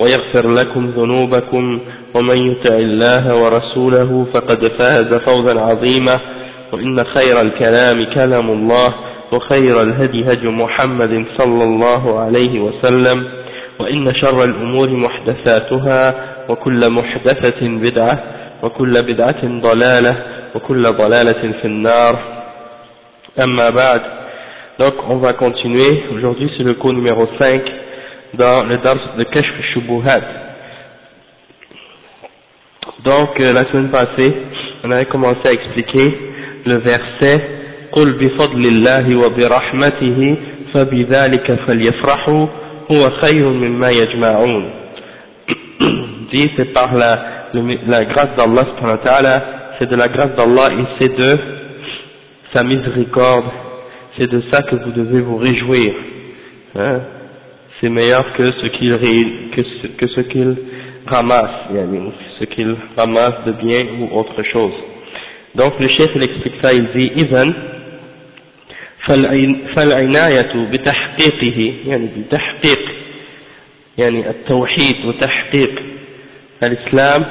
ويغفر لكم ذنوبكم ومن يطع الله ورسوله فقد فاز فوزا عظيما وإن خير الكلام كلام الله وخير الهدي هدي محمد صلى الله عليه وسلم وإن شر الأمور محدثاتها وكل محدثة بدعة وكل بدعة ضلالة وكل ضلالة في النار. أما بعد Donc on va continuer, aujourd'hui c'est le cours numéro 5 dans le dars de Kashf Shubuhat. Donc euh, la semaine passée, on avait commencé à expliquer le verset قل بفضل الله وبرحمته فبذلك فليفرحوا هو خير مما يجمعون dit c'est par la, la grâce d'Allah c'est de la grâce d'Allah et c'est de sa miséricorde c'est de ça que vous devez vous réjouir hein? C'est meilleur que ce qu'il que ce, que ce qu'il ramasse ce qu'il ramasse de bien ou autre chose. Donc le chef il explique ça il dit إذن فالعناية بتحقيقه يعني بتحقيق يعني التوحيد وتحقيق الإسلام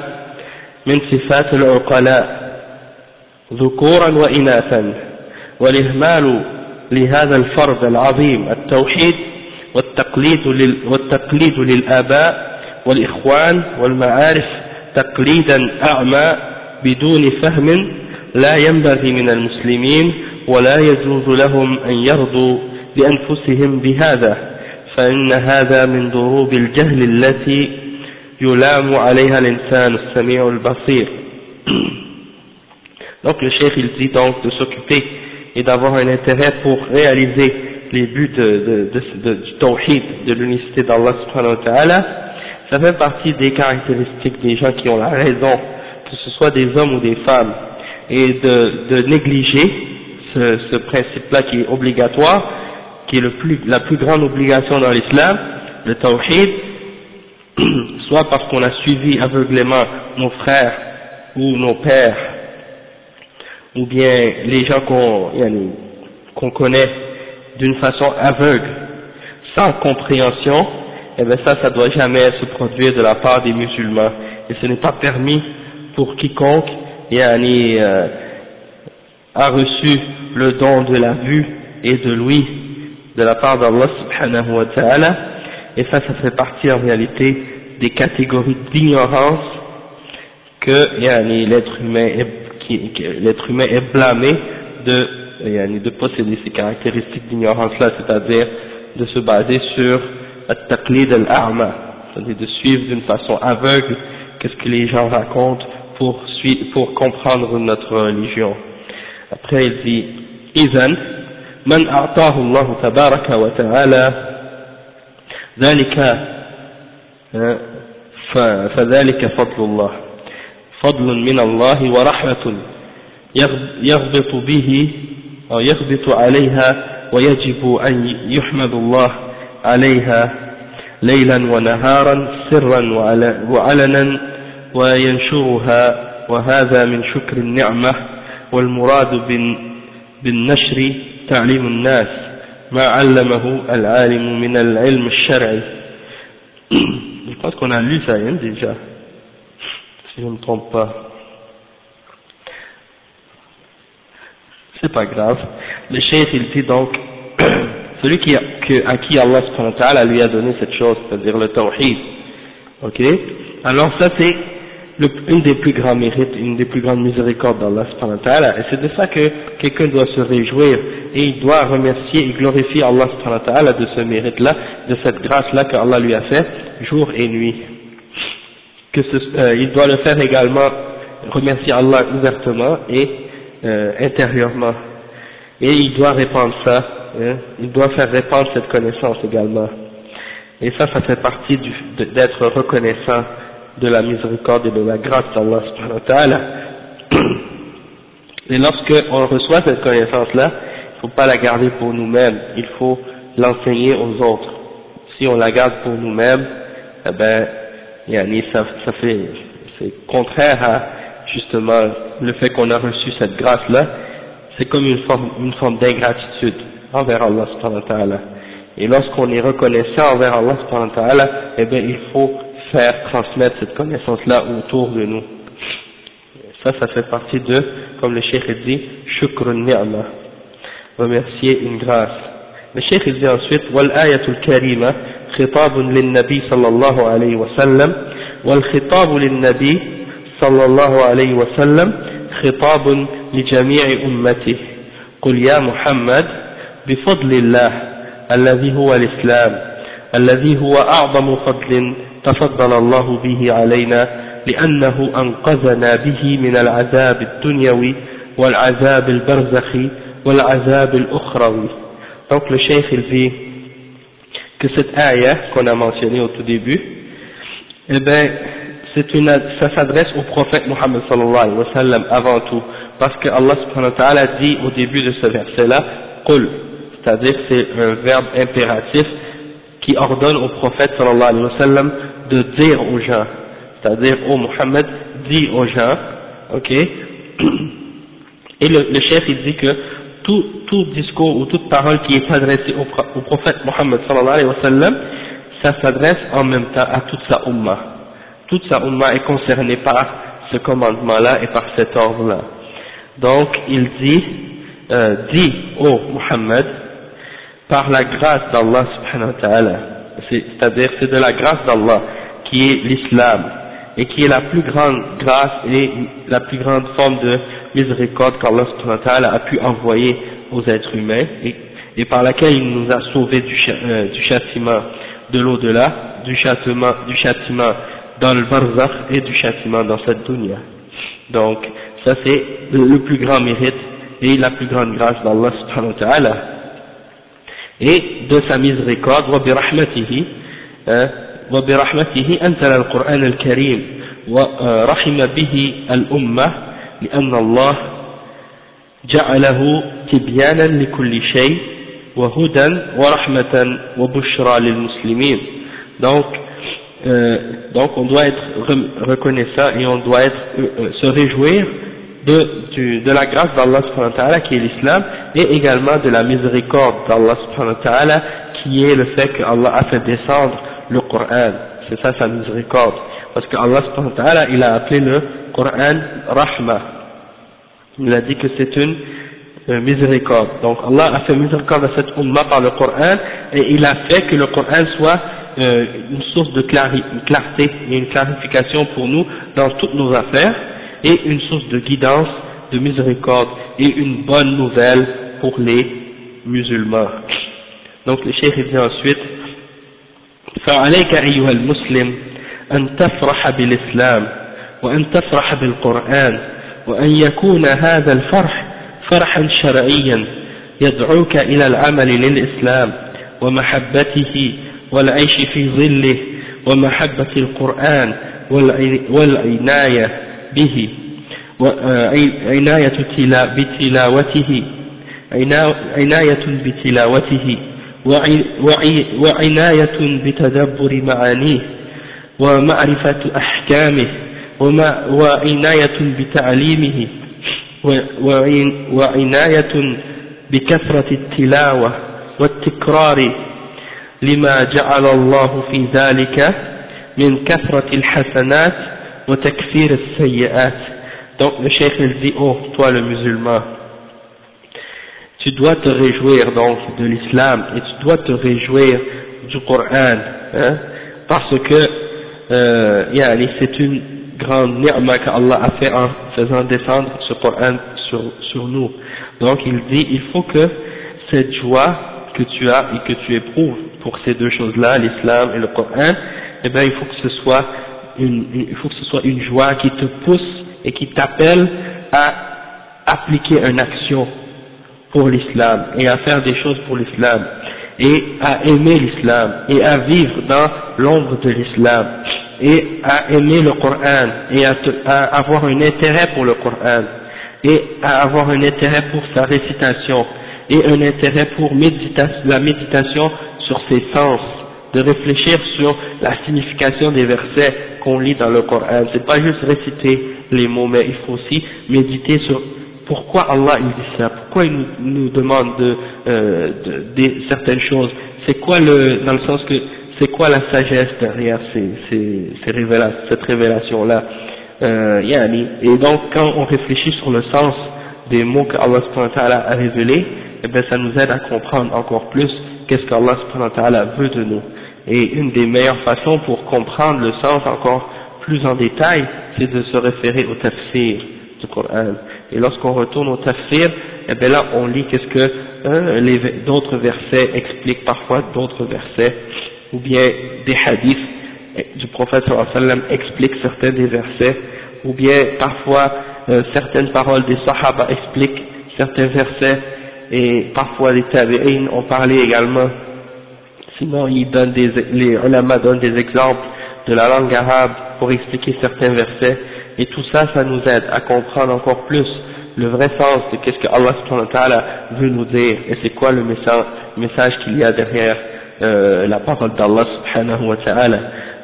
من صفات العقلاء ذكورا وإناثا والإهمال لهذا الفرض العظيم التوحيد والتقليد, لل والتقليد للآباء والإخوان والمعارف تقليدا أعمى بدون فهم لا ينبغي من المسلمين ولا يجوز لهم أن يرضوا بأنفسهم بهذا فإن هذا من ضروب الجهل التي يلام عليها الإنسان السميع البصير. Donc le chef il dit donc de s'occuper et d'avoir un intérêt pour réaliser les buts du tawhid, de l'unicité d'Allah subhanahu wa ta'ala, ça fait partie des caractéristiques des gens qui ont la raison, que ce soit des hommes ou des femmes, et de, négliger ce, principe-là qui est obligatoire, qui est le plus, la plus grande obligation dans l'islam, le tawhid, soit parce qu'on a suivi aveuglément nos frères ou nos pères, ou bien les gens qu'on connaît d'une façon aveugle, sans compréhension, eh bien ça, ça doit jamais se produire de la part des musulmans. Et ce n'est pas permis pour quiconque yani, euh, a reçu le don de la vue et de l'ouïe de la part d'Allah subhanahu wa ta'ala. Et ça, ça fait partie en réalité des catégories d'ignorance que l'être humain est, l'être humain est blâmé de, de posséder ces caractéristiques d'ignorance-là, c'est-à-dire de se baser sur at-taqlid al-a'ma, c'est-à-dire de suivre d'une façon aveugle qu'est-ce que les gens racontent pour, pour comprendre notre religion. Après il dit, إذن من أعطاه الله تبارك وتعالى ذلك فذلك فضل الله فضل من الله ورحمة يغبط به يغبط عليها ويجب أن يحمد الله عليها ليلا ونهارا سرا وعلنا وينشرها وهذا من شكر النعمة والمراد بالنشر تعليم الناس ما علمه العالم من العلم الشرعي. Je pense qu'on a lu ça hein, déjà. Si je ne me trompe pas. C'est pas grave. Le chef il dit donc celui qui, que, à qui Allah subhanahu wa lui a donné cette chose c'est-à-dire le tawhid. Ok? Alors ça c'est une des plus grands mérites, une des plus grandes miséricordes d'Allah subhanahu wa et c'est de ça que quelqu'un doit se réjouir, et il doit remercier et glorifier Allah subhanahu wa de ce mérite-là, de cette grâce-là qu'Allah lui a fait, jour et nuit. Que euh, il doit le faire également, remercier Allah ouvertement et euh, intérieurement. Et il doit répandre ça, hein, il doit faire répandre cette connaissance également. Et ça, ça fait partie d'être reconnaissant de la miséricorde et de la grâce d'Allah subhanahu wa. Et lorsque on reçoit cette connaissance-là, il ne faut pas la garder pour nous-mêmes, il faut l'enseigner aux autres. Si on la garde pour nous-mêmes, eh ben, ça, ça fait, c'est contraire à justement le fait qu'on a reçu cette grâce-là, c'est comme une forme, d'ingratitude envers Allah subhanahu wa ta'ala. Et lorsqu'on est reconnaissant envers Allah subhanahu wa ta'ala, eh bien il faut faire transmettre cette connaissance-là autour de nous. Ça, ça fait partie de, comme le cheikh dit, shukrun ni'ma, remercier une grâce. Le cheikh dit ensuite, wal ayatul karima, khitabun lil nabi sallallahu alayhi wa sallam, wal nabi صلى الله عليه وسلم خطاب لجميع أمته. قل يا محمد بفضل الله الذي هو الإسلام الذي هو أعظم فضل تفضل الله به علينا لأنه أنقذنا به من العذاب الدنيوي والعذاب البرزخي والعذاب الأخروي. Donc le cheikh il dit que cette ayah qu'on a mentionnée au tout début eh c'est ça s'adresse au prophète Mohammed sallallahu alayhi wa sallam avant tout parce que Allah subhanahu wa dit au début de ce verset là qul c'est-à-dire c'est un verbe impératif qui ordonne au prophète sallallahu alayhi wa sallam de dire aux gens, c'est-à-dire au Mohammed dit aux gens, ok, et le, chef il dit que tout, tout, discours ou toute parole qui est adressée au, prophète Mohammed sallallahu alayhi wa sallam, ça s'adresse en même temps à toute sa ummah. Toute sa ummah est concernée par ce commandement-là et par cet ordre-là. Donc il dit, euh, dit au Mohammed, par la grâce d'Allah subhanahu wa ta'ala, c'est-à-dire c'est de la grâce d'Allah qui est l'islam et qui est la plus grande grâce et la plus grande forme de miséricorde qu'Allah a pu envoyer aux êtres humains et, par laquelle il nous a sauvés du, euh, du châtiment de l'au-delà, du châtiment, du châtiment dans le barzakh et du châtiment dans cette dunya. Donc ça c'est le plus grand mérite et la plus grande grâce d'Allah subhanahu wa ta'ala. Et de sa miséricorde, hein, وبرحمته أنزل القرآن الكريم ورحم به الأمة لأن الله جعله تبيانا لكل شيء وهدى ورحمة وبشرى للمسلمين donc euh, donc on doit être reconnaissant et on doit être, euh, se réjouir de, du, de la grâce d'Allah subhanahu wa ta'ala qui est l'islam et également de la miséricorde d'Allah subhanahu wa ta'ala qui est le fait que Allah a fait descendre le Coran, c'est ça sa miséricorde. Parce que Allah il a appelé le Coran Rahma. Il a dit que c'est une euh, miséricorde. Donc Allah a fait miséricorde à cette umma par le Coran et il a fait que le Coran soit euh, une source de clarté et une clarification pour nous dans toutes nos affaires et une source de guidance, de miséricorde et une bonne nouvelle pour les musulmans. Donc le cheikh dit ensuite فعليك أيها المسلم أن تفرح بالإسلام وأن تفرح بالقرآن وأن يكون هذا الفرح فرحا شرعيا يدعوك إلى العمل للإسلام ومحبته والعيش في ظله ومحبة القرآن والعناية به وعناية بتلاوته. عناية بتلاوته. وعناية بتدبر معانيه. ومعرفة أحكامه. وعناية بتعليمه. وعناية بكثرة التلاوة والتكرار. لما جعل الله في ذلك من كثرة الحسنات وتكفير السيئات donc le cheikh il dit oh toi le musulman tu dois te réjouir donc de l'islam et tu dois te réjouir du Coran, hein, parce que euh, c'est une grande ni'ma qu'Allah a fait en faisant descendre ce Coran sur, sur nous. Donc il dit, il faut que cette joie que tu as et que tu éprouves pour ces deux choses-là, l'islam et le Coran, eh bien il faut que ce soit une, il faut que ce soit une joie qui te pousse et qui t'appelle à appliquer une action pour l'islam et à faire des choses pour l'islam et à aimer l'islam et à vivre dans l'ombre de l'islam et à aimer le Coran et à, avoir un intérêt pour le Coran et à avoir un intérêt pour sa récitation et un intérêt pour la méditation sur ses sens, de réfléchir sur la signification des versets qu'on lit dans le Coran. C'est pas juste réciter les mots, mais il faut aussi méditer sur pourquoi Allah il dit ça, pourquoi il nous, demande de, euh, certaines choses. C'est quoi le, dans le sens que c'est quoi la sagesse derrière ces, ces, ces cette révélation-là? Euh, Et donc, quand on réfléchit sur le sens des mots que Allah a révélés, eh bien, ça nous aide à comprendre encore plus qu'est-ce qu'Allah veut de nous. Et une des meilleures façons pour comprendre le sens encore plus en détail, c'est de se référer au tafsir du Coran. Et lorsqu'on retourne au tafsir, eh bien là, on lit qu'est-ce que euh, d'autres versets expliquent parfois d'autres versets ou bien des hadiths du prophète sallam expliquent certains des versets, ou bien parfois euh, certaines paroles des sahaba expliquent certains versets, et parfois les tabi'in ont parlé également, sinon ils donnent des, les ulama donnent des exemples de la langue arabe pour expliquer certains versets, et tout ça, ça nous aide à comprendre encore plus le vrai sens de qu'est-ce que Allah veut nous dire, et c'est quoi le message qu'il y a derrière euh, la parole d'Allah subhanahu wa ta'ala.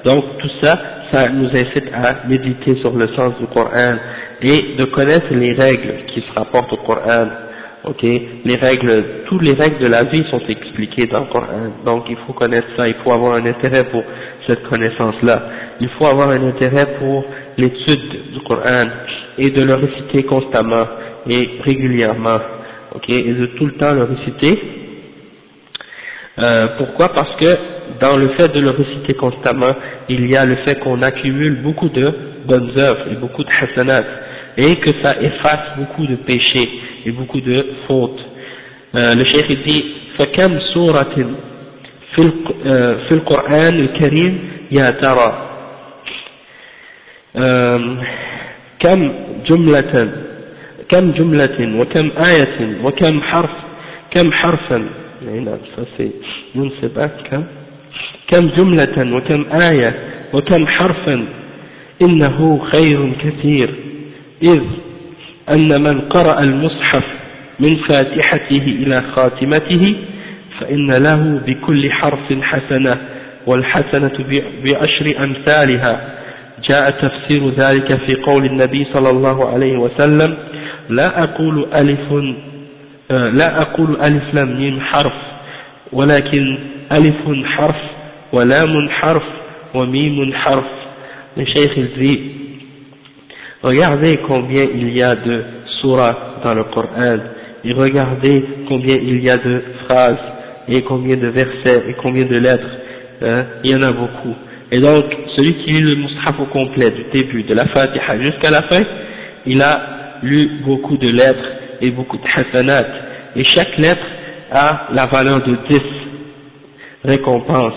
Donc tout ça, ça nous incite à méditer sur le sens du Coran et de connaître les règles qui se rapportent au Coran. Ok, les règles, toutes les règles de la vie sont expliquées dans le Coran. Donc il faut connaître ça, il faut avoir un intérêt pour cette connaissance-là. Il faut avoir un intérêt pour l'étude du Coran et de le réciter constamment et régulièrement. Ok, et de tout le temps le réciter euh, pourquoi? Parce que dans le fait de le réciter constamment, il y a le fait qu'on accumule beaucoup de bonnes œuvres et beaucoup de hasanat, et que ça efface beaucoup de péchés et beaucoup de fautes. Euh, le cheikh dit فكم سورة في في القرآن الكريم يا ترى كم جملة كم جملة وكم آية وكم حرف كم حرفا نعم ينسب كم كم جملة وكم آية وكم حرفا إنه خير كثير إذ أن من قرأ المصحف من فاتحته إلى خاتمته فإن له بكل حرف حسنة والحسنة بعشر أمثالها. جاء تفسير ذلك في قول النبي صلى الله عليه وسلم لا أقول ألف آه، لا أقول ألف لام ميم حرف ولكن ألف حرف ولام حرف وميم حرف. لشيخ الزي regardez combien il y a de surahs dans le Coran. Et regardez combien il y a de phrases et combien de versets et combien de lettres hein, il y en a beaucoup. Et donc celui qui lit le mushaf au complet du début de la Fatiha jusqu'à la fin il a lu beaucoup de lettres et beaucoup de hasanat, et chaque lettre a la valeur de 10 récompenses.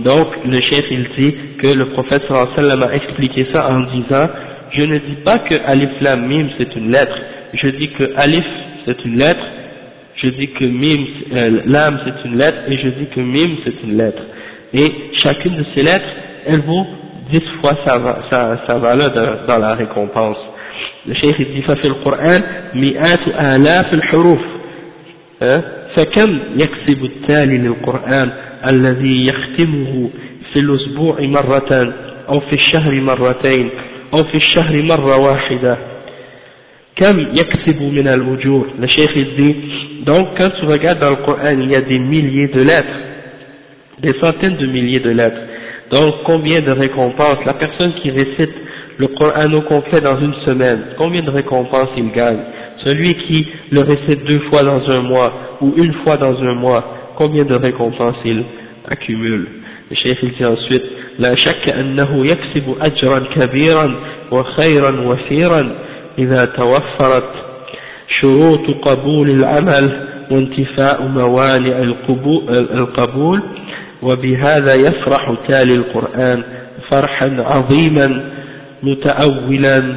Donc le chef il dit que le prophète sallallahu a expliqué ça en disant je ne dis pas que alif lam mim c'est une lettre, je dis que alif c'est une lettre, je dis que mim euh, lam c'est une lettre et je dis que mim c'est une lettre. Et chacune de ces lettres elle vaut 10 fois sa, sa, sa valeur dans la récompense. الشيخ الدفاع في القرآن مئات آلاف الحروف فكم يكسب التالي للقرآن الذي يختمه في الأسبوع مرة أو في الشهر مرتين أو في الشهر مرة واحدة كم يكسب من الأجور الشيخ الدين donc quand tu regardes dans le Coran il y a des milliers de lettres des centaines de milliers de lettres donc combien de récompenses la personne qui récite le Coran au complet dans une semaine, combien de récompenses il gagne Celui qui le récite deux fois dans un mois ou une fois dans un mois, combien de récompenses il accumule Le chef il dit ensuite لا شك أنه يكسب أجرا كبيرا وخيرا وثيرا إذا توفرت شروط قبول العمل وانتفاء موانع القبول وبهذا يفرح تالي القرآن فرحا عظيما متأولا.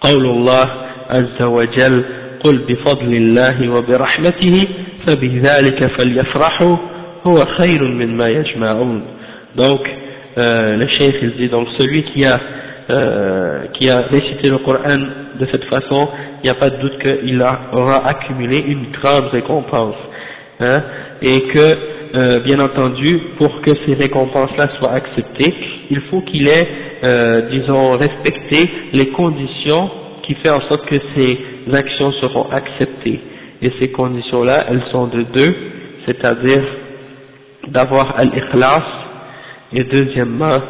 قول الله عز وجل قل بفضل الله وبرحمته فبذلك فليفرحوا هو خير مما يجمعون donc euh, le cheikh il dit donc celui qui a euh, qui a récité le Coran de cette façon il n'y a pas de doute qu'il aura accumulé une grande récompense hein, et que euh, bien entendu pour que ces récompenses là soient acceptées il faut qu'il ait euh, disons respecté les conditions qui fait en sorte que ces actions seront acceptées. Et ces conditions-là, elles sont de deux, c'est-à-dire d'avoir al-ikhlas et deuxièmement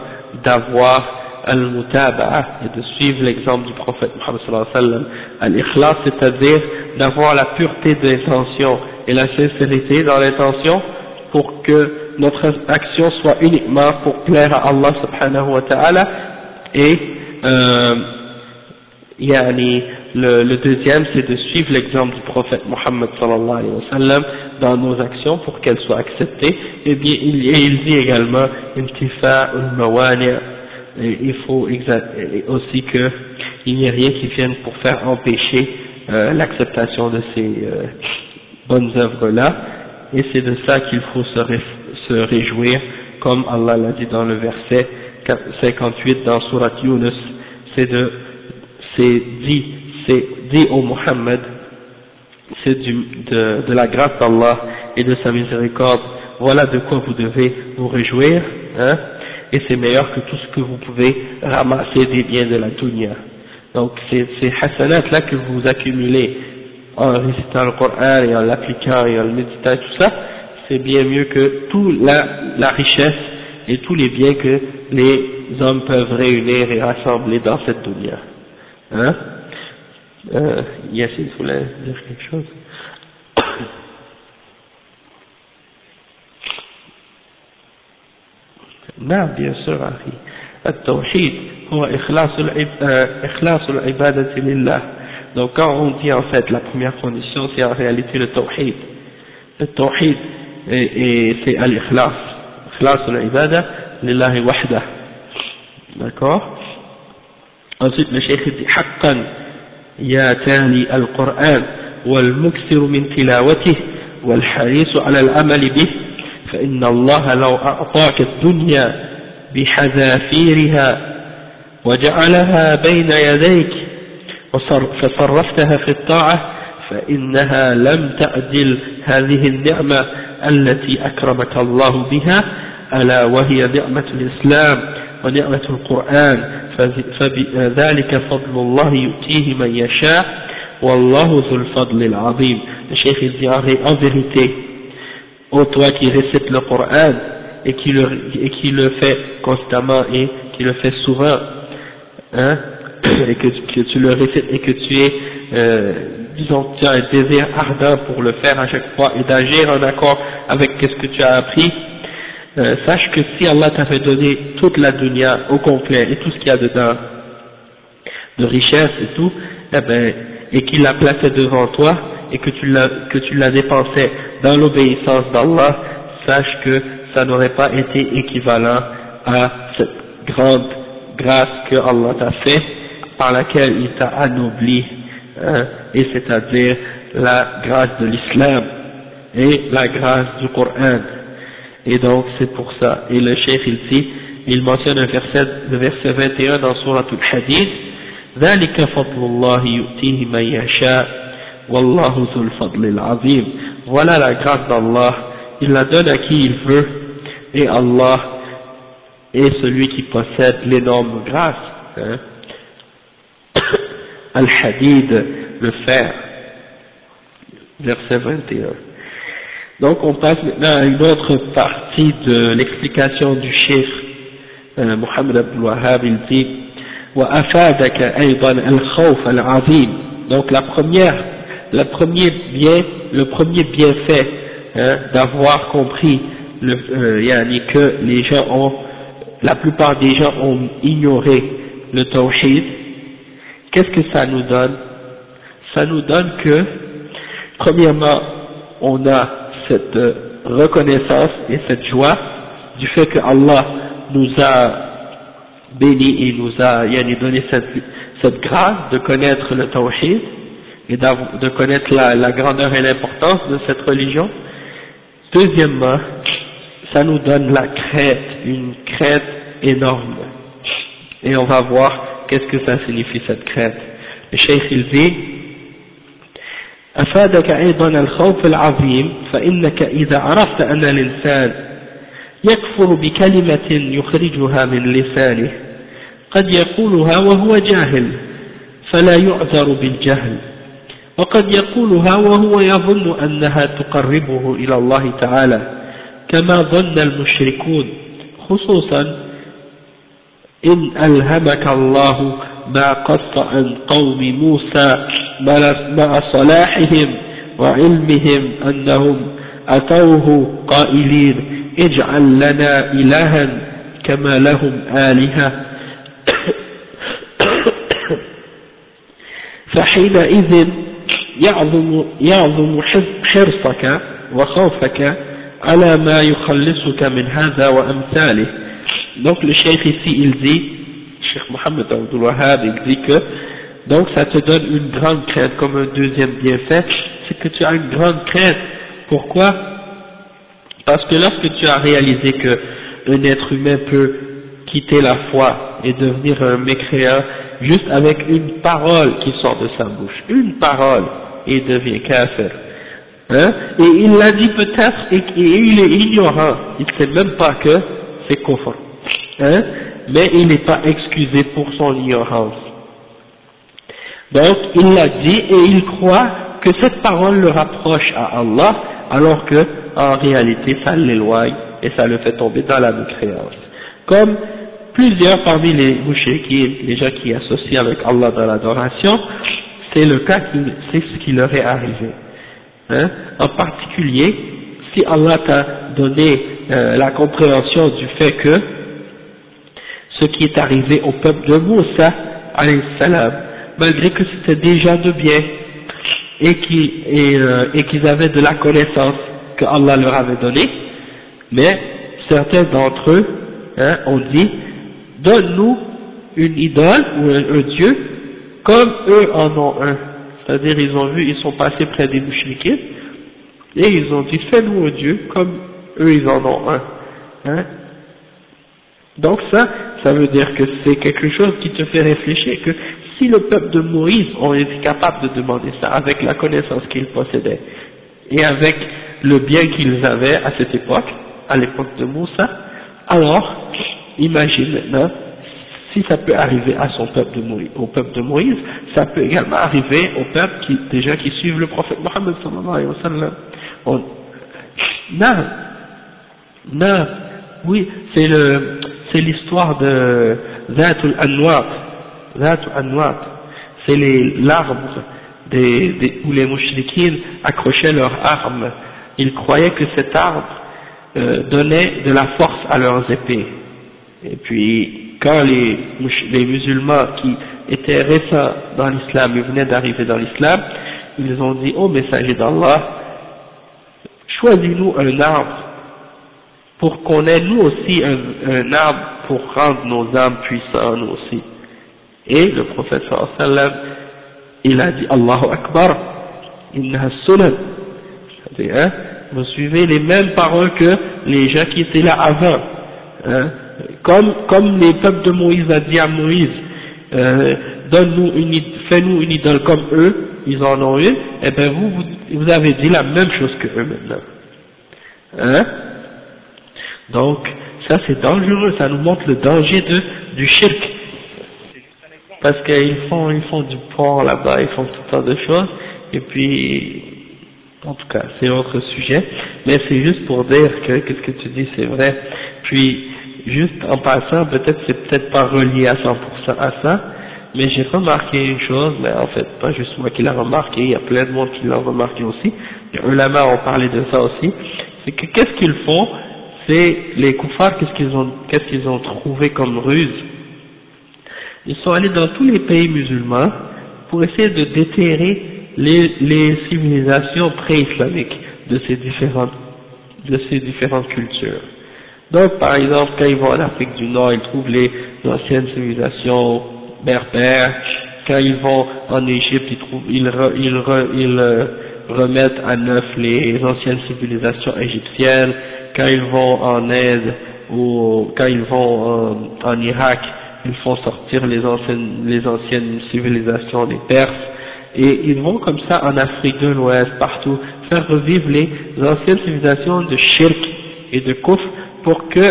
d'avoir al-mutaba'a et de suivre l'exemple du prophète Muhammad sallallahu alayhi wa sallam. Al-ikhlas, c'est-à-dire d'avoir la pureté de l'intention et la sincérité dans l'intention pour que notre action soit uniquement pour plaire à Allah subhanahu wa ta'ala et euh, yani, le, le deuxième c'est de suivre l'exemple du prophète Mohammed sallallahu alayhi wa sallam dans nos actions pour qu'elles soient acceptées. Et bien il, et il dit également il faut aussi qu'il n'y ait rien qui vienne pour faire empêcher euh, l'acceptation de ces euh, bonnes œuvres là et c'est de ça qu'il faut se, se réjouir comme Allah l'a dit dans le verset 58 dans Surat Yunus c'est de c'est dit, c'est dit au Muhammad, c'est de, de la grâce d'Allah et de sa miséricorde, voilà de quoi vous devez vous réjouir, hein, et c'est meilleur que tout ce que vous pouvez ramasser des biens de la dunya. Donc ces, ces hasanats là que vous accumulez en récitant le Coran et en l'appliquant et en le méditant et tout ça, c'est bien mieux que toute la, la richesse et tous les biens que les hommes peuvent réunir et rassembler dans cette dunya. Hein euh, Yacine voulait dire quelque chose نعم bien sûr أخي التوحيد هو إخلاص إخلاص العبادة لله donc quand on dit en fait la première condition c'est en réalité le tawhid le tawhid et, et c'est al-ikhlas ikhlas al-ibada lillahi wahda d'accord ensuite le cheikh dit حقا يا تالي القرآن والمكثر من تلاوته والحريص على العمل به فإن الله لو أعطاك الدنيا بحذافيرها وجعلها بين يديك فصرفتها في الطاعة فإنها لم تعدل هذه النعمة التي أكرمك الله بها ألا وهي نعمة الإسلام ونعمة القرآن. فذلك فضل الله يؤتيه من يشاء والله ذو الفضل العظيم le cheikh il dit en vérité ô toi qui récites le Coran et qui le, et qui le fait constamment et qui le fait souvent hein, et que, que tu le récites et que tu es euh, disons tu as un désir ardent pour le faire à chaque fois et d'agir en accord avec ce que tu as appris euh, sache que si Allah t'avait donné toute la dunya au complet et tout ce qu'il y a dedans, de richesse et tout, eh ben, et qu'il la plaçait devant toi et que tu la, que dans l'obéissance d'Allah, sache que ça n'aurait pas été équivalent à cette grande grâce que Allah t'a fait, par laquelle il t'a anobli, hein, et c'est-à-dire la grâce de l'islam et la grâce du Coran et donc c'est pour ça. Et le chef il dit, il mentionne un verset, le verset 21 dans Surah Al-Hadith, ذلك فضل الله يؤتيه من يشاء والله ذو الفضل العظيم voilà la grâce d'Allah il la donne à qui il veut et Allah est celui qui possède l'énorme grâce hein. Al-Hadid le fer verset 21 donc on passe maintenant à une autre partie de l'explication du chef euh, Mohamed Abdul Wahhab, il dit وأفادك أيضا الخوف العظيم donc la première le premier bien le premier bienfait hein, d'avoir compris le, euh, que les gens ont, la plupart des gens ont ignoré le tawhid, qu'est-ce que ça nous donne Ça nous donne que, premièrement, on a cette euh, reconnaissance et cette joie du fait que Allah nous a bénis et nous a donné cette, cette grâce de connaître le tawhid et de connaître la, grandeur et l'importance de cette religion. Deuxièmement, ça nous donne la crête, une crête énorme. Et on va voir qu'est-ce que ça signifie cette crête. Le Cheikh il أفادك أيضا الخوف العظيم فإنك إذا عرفت أن الإنسان يكفر بكلمة يخرجها من لسانه قد يقولها وهو جاهل فلا يعذر بالجهل. وقد يقولها وهو يظن أنها تقربه إلى الله تعالى كما ظن المشركون خصوصا إن ألهمك الله ما قص عن قوم موسى مع صلاحهم وعلمهم أنهم أتوه قائلين اجعل لنا إلها كما لهم آلهة. فحينئذ يعظم, يعظم حرصك وخوفك على ما يخلصك من هذا وأمثاله. Donc le cheikh ici il dit Cheikh Mohammed Abdul Wahhab il dit que donc ça te donne une grande crainte comme un deuxième bienfait c'est que tu as une grande crainte pourquoi? Parce que lorsque tu as réalisé que un être humain peut quitter la foi et devenir un mécréant juste avec une parole qui sort de sa bouche une parole et devient kafir. Hein? Et il l'a dit peut-être et, il est ignorant, il ne sait même pas que c'est confort. Hein? Mais il n'est pas excusé pour son ignorance. Donc il l'a dit et il croit que cette parole le rapproche à Allah alors que en réalité ça l'éloigne et ça le fait tomber dans la mécréance. Comme plusieurs parmi les qui les gens qui associent avec Allah dans l'adoration, c'est le cas, c'est ce qui leur est arrivé. Hein? En particulier, si Allah t'a donné euh, la compréhension du fait que ce qui est arrivé au peuple de Moussa, salam, malgré que c'était déjà de bien et euh, qu'ils avaient de la connaissance que Allah leur avait donnée, mais certains d'entre eux hein, ont dit donne-nous une idole ou un Dieu comme eux en ont un. C'est-à-dire, ils ont vu, ils sont passés près des mouchriquins, et ils ont dit, fais-nous un Dieu, comme eux ils en ont un. Hein Donc ça, ça veut dire que c'est quelque chose qui te fait réfléchir que si le peuple de Moïse ont été capable de demander ça avec la connaissance qu'ils possédaient et avec le bien qu'ils avaient à cette époque, à l'époque de Moussa, alors imagine maintenant si ça peut arriver à son peuple de Moïse, au peuple de Moïse, ça peut également arriver au peuple qui, des qui suivent le prophète Mohammed sallallahu alayhi wa sallam. non, non, oui, c'est le, c'est l'histoire de Zatul Anwat, Zatul Anwat, c'est l'arbre où les mouchriquines accrochaient leurs armes. Ils croyaient que cet arbre euh, donnait de la force à leurs épées. Et puis, quand les, musulmans qui étaient récents dans l'islam, ils venaient d'arriver dans l'islam, ils ont dit, oh messager d'Allah, choisis-nous un arbre pour qu'on ait nous aussi un, arbre pour rendre nos âmes puissantes nous aussi. Et le prophète sallam, il a dit Allahu Akbar, inna sunan. Hein, vous suivez les mêmes paroles que les gens qui étaient là avant. Hein, comme, comme les peuples de Moïse a dit à Moïse, euh, donne-nous une, fais-nous une idole comme eux, ils en ont eu, et eh bien vous, vous, avez dit la même chose que eux maintenant. Hein Donc, ça c'est dangereux, ça nous montre le danger de, du shirk. Parce qu'ils font, ils font du porc là-bas, ils font tout un tas de choses, et puis, en tout cas, c'est autre sujet, mais c'est juste pour dire que, qu'est-ce que tu dis, c'est vrai. Puis, juste en passant, peut-être c'est peut-être pas relié à 100% à ça, mais j'ai remarqué une chose, mais en fait pas juste moi qui l'a remarqué, il y a plein de monde qui l'a remarqué aussi, les ulama ont parlé de ça aussi, c'est que qu'est-ce qu'ils font c'est les koufars, qu'est-ce qu'ils ont, qu'est-ce ont trouvé comme ruse? Ils sont allés dans tous les pays musulmans pour essayer de déterrer les, les civilisations pré-islamiques de ces différentes, de ces différentes cultures. Donc, par exemple, quand ils vont en Afrique du Nord, ils trouvent les anciennes civilisations berbères. Quand ils vont en Égypte, ils, trouvent, ils, ils, ils euh, remettent à neuf les anciennes civilisations égyptiennes. Quand ils vont en Inde ou quand ils vont en, en Irak, ils font sortir les anciennes, les civilisations des Perses. Et ils vont comme ça en Afrique de l'Ouest, partout, faire revivre les anciennes civilisations de Shirk et de Kufr pour que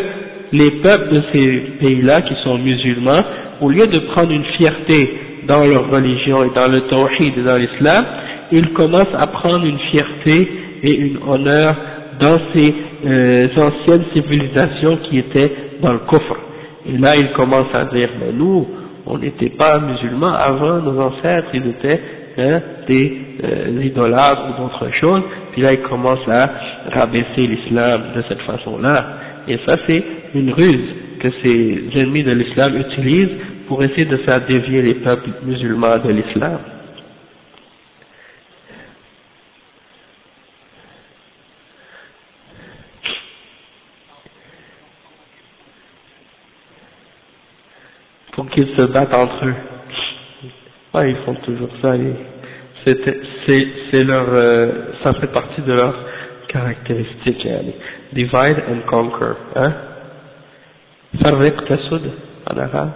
les peuples de ces pays-là qui sont musulmans, au lieu de prendre une fierté dans leur religion et dans le tawhid et dans l'islam, ils commencent à prendre une fierté et une honneur dans ces euh, anciennes civilisations qui étaient dans le coffre. Et là, ils commencent à dire, mais nous, on n'était pas musulmans avant, nos ancêtres, ils étaient hein, des euh, idolâtres ou d'autres choses, puis là, ils commencent à rabaisser l'islam de cette façon-là. Et ça, c'est une ruse que ces ennemis de l'islam utilisent pour essayer de faire dévier les peuples musulmans de l'islam. Pour qu'ils se battent entre eux. Ouais, ils font toujours ça. C'est leur, euh, ça fait partie de leur caractéristique. Divide and conquer. Hein? En arabe,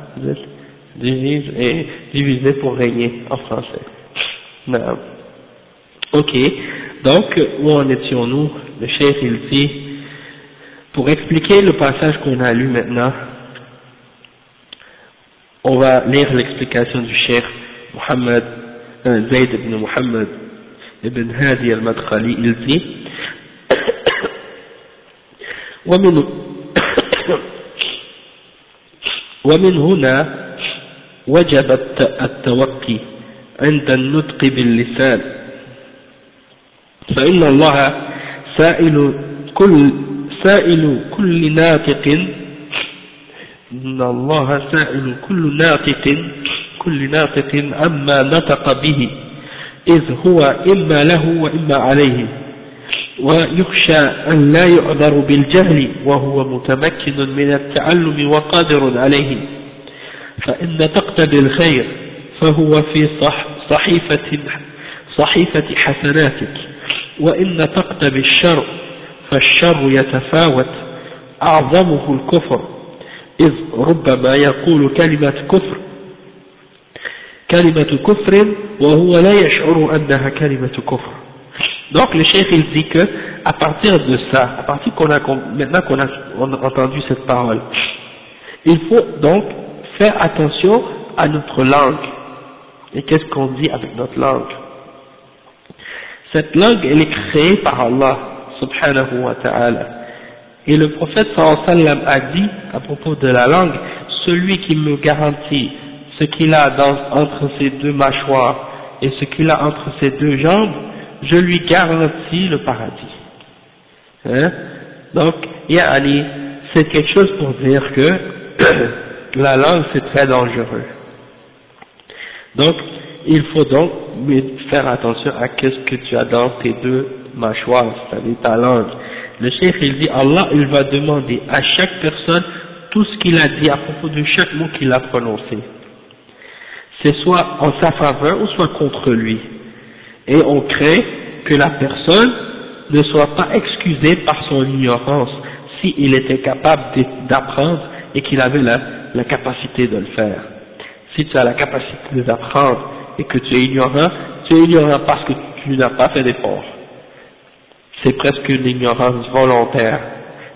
divise et diviser pour régner en français. Non. Ok, donc où en étions-nous? Le chef il dit, pour expliquer le passage qu'on a lu maintenant, on va lire l'explication du chef Muhammad, euh, Zayd ibn Muhammad ibn Hadi al-Madkhali, il dit, ومن ومن هنا وجب التوقي عند النطق باللسان فإن الله سائل كل سائل كل ناطق إن الله سائل كل ناطق كل ناطق عما نطق به إذ هو إما له وإما عليه. ويخشى أن لا يعذر بالجهل وهو متمكن من التعلم وقادر عليه. فإن تقتضي الخير فهو في صح صحيفة صحيفة حسناتك. وإن تقتضي الشر فالشر يتفاوت أعظمه الكفر. إذ ربما يقول كلمة كفر كلمة كفر وهو لا يشعر أنها كلمة كفر Donc le chef il dit que à partir de ça, à partir qu'on a maintenant qu'on a, on a entendu cette parole, il faut donc faire attention à notre langue. Et qu'est-ce qu'on dit avec notre langue Cette langue, elle est créée par Allah, subhanahu wa ta'ala. Et le prophète sallam a dit à propos de la langue, celui qui me garantit ce qu'il a dans, entre ses deux mâchoires et ce qu'il a entre ses deux jambes, je lui garantis le paradis. Hein? Donc, yani, c'est quelque chose pour dire que la langue c'est très dangereux. Donc, il faut donc faire attention à ce que tu as dans tes deux mâchoires, c'est-à-dire ta langue. Le chef il dit, Allah il va demander à chaque personne tout ce qu'il a dit à propos de chaque mot qu'il a prononcé. C'est soit en sa faveur ou soit contre lui et on crée que la personne ne soit pas excusée par son ignorance s'il était capable d'apprendre et qu'il avait la, la, capacité de le faire. Si tu as la capacité d'apprendre et que tu es ignorant, tu es ignorant parce que tu n'as pas fait d'effort. C'est presque une ignorance volontaire.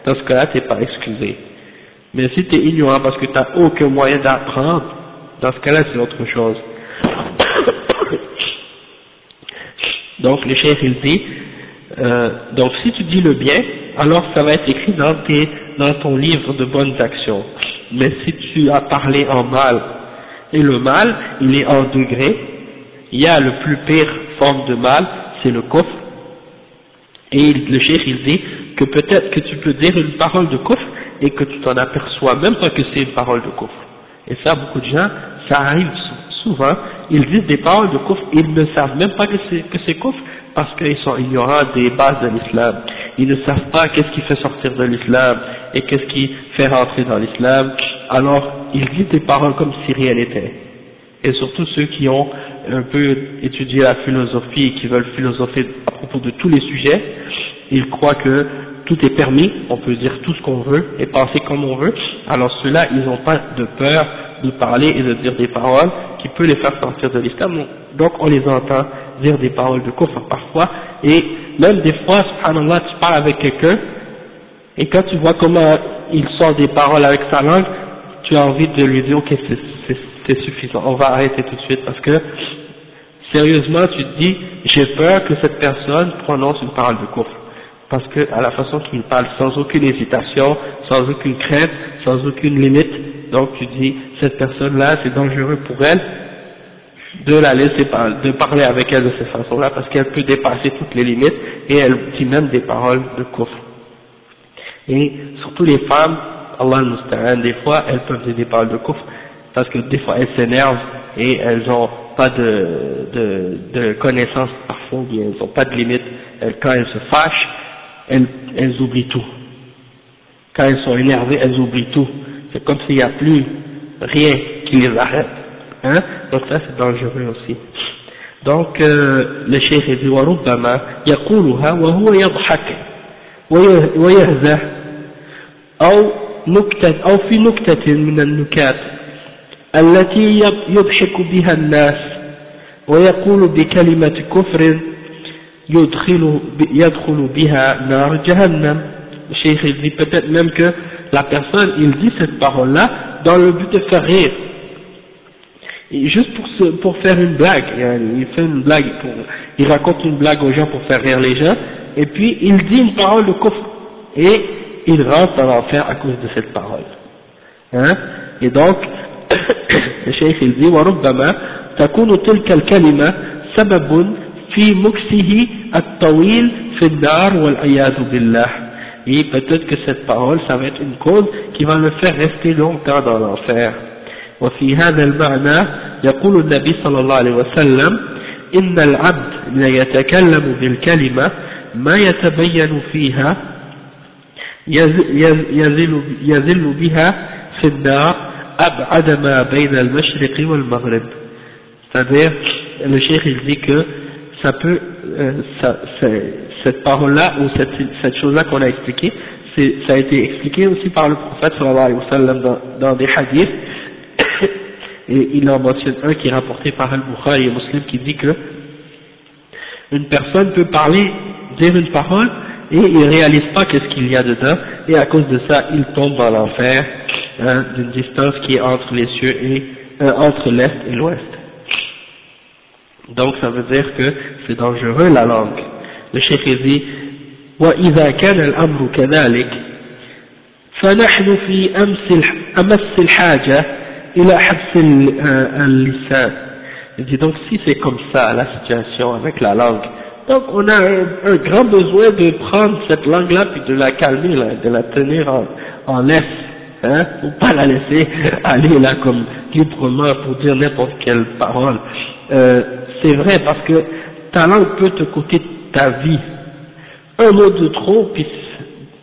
Dans ce cas-là, tu n'es pas excusé. Mais si tu es ignorant parce que tu n'as aucun moyen d'apprendre, dans ce cas-là, c'est autre chose. Donc le chef il euh, donc si tu dis le bien, alors ça va être écrit dans, tes, dans ton livre de bonnes actions. Mais si tu as parlé en mal, et le mal, il est en degré, il y a le plus pire forme de mal, c'est le coffre, et le chef il dit, que peut-être que tu peux dire une parole de kufr et que tu t'en aperçois même pas que c'est une parole de kufr. Et ça, beaucoup de gens, ça arrive souvent, ils disent des paroles de kufr, ils ne savent même pas que c'est que c'est kufr parce qu'ils sont ignorants des bases de l'islam. Ils ne savent pas qu'est-ce qui fait sortir de l'islam et qu'est-ce qui fait rentrer dans l'islam. Alors, ils disent des paroles comme si rien n'était. Et surtout ceux qui ont un peu étudié la philosophie et qui veulent philosopher à propos de tous les sujets, ils croient que tout est permis, on peut dire tout ce qu'on veut et penser comme on veut. Alors ceux-là, ils n'ont pas de peur de parler et de dire des paroles qui peuvent les faire sortir de l'islam. Donc on les entend dire des paroles de kufr parfois, et même des fois, subhanallah, tu parles avec quelqu'un, et quand tu vois comment il sort des paroles avec sa langue, tu as envie de lui dire, ok, c'est suffisant, on va arrêter tout de suite, parce que, sérieusement, tu te dis, j'ai peur que cette personne prononce une parole de kufr, parce que, à la façon qu'il parle, sans aucune hésitation, sans aucune crainte, sans aucune limite, donc tu dis, cette personne-là, c'est dangereux pour elle, de la laisser de parler avec elle de cette façon-là, parce qu'elle peut dépasser toutes les limites, et elle dit même des paroles de kufr. Et surtout les femmes, Allah al des fois, elles peuvent dire des paroles de kufr, parce que des fois elles s'énervent, et elles n'ont pas de, de, de connaissances parfois, bien elles n'ont pas de limites, quand elles se fâchent, elles, elles oublient tout. Quand elles sont énervées, elles oublient tout. C'est comme s'il n'y a plus rien qui les arrête. Hein Donc ça c'est dangereux aussi. Donc euh, le cheikh dit وربما يقولها وهو يضحك ويهزه أو نكتة أو في نكتة من النكات التي يضحك بها الناس ويقول بكلمة كفر يدخل يدخل بها نار جهنم le cheikh dit peut-être même que la personne il dit cette parole là dans le but de faire rire juste pour, pour faire une blague, il fait une blague, pour, il raconte une blague aux gens pour faire rire les gens, et puis il dit une parole de coffre, et il rentre dans l'enfer à cause de cette parole. Hein et donc, il dit, وربما تكون تلك الكلمة سبب في مكسه الطويل في النار والعياذ بالله. Et peut-être que cette parole, ça va être une cause qui va le faire rester longtemps dans l'enfer. وفي هذا المعنى يقول النبي صلى الله عليه وسلم إن العبد ليتكلم بالكلمة ما يتبين فيها يزل, يزل بها في النار al-mashriqi wal-maghrib. C'est-à-dire, le cheikh il dit que ça peut, euh, ça, cette parole-là ou cette, cette chose-là qu'on a expliquée, ça a été expliqué aussi par le prophète sallallahu alayhi wa sallam dans, dans des hadiths. et il en mentionne un qui est rapporté par Al-Bukhari et Muslim qui dit que une personne peut parler, dire une parole et il réalise pas qu'est-ce qu'il y a dedans et à cause de ça il tombe dans l'enfer hein, d'une distance qui est entre les cieux et euh, entre l'est et l'ouest. Donc ça veut dire que c'est dangereux la langue. Le cheikh dit وإذا كان الأمر كذلك فنحن في أمس أمس الحاجة il a un lisan. Il dit donc si c'est comme ça la situation avec la langue, donc on a un, grand besoin de prendre cette langue-là puis de la calmer, de la tenir en, en laisse, hein, ou pas la laisser aller là comme librement pour dire n'importe quelle parole. Euh, c'est vrai parce que ta langue peut te coûter ta vie. Un mot de trop, puis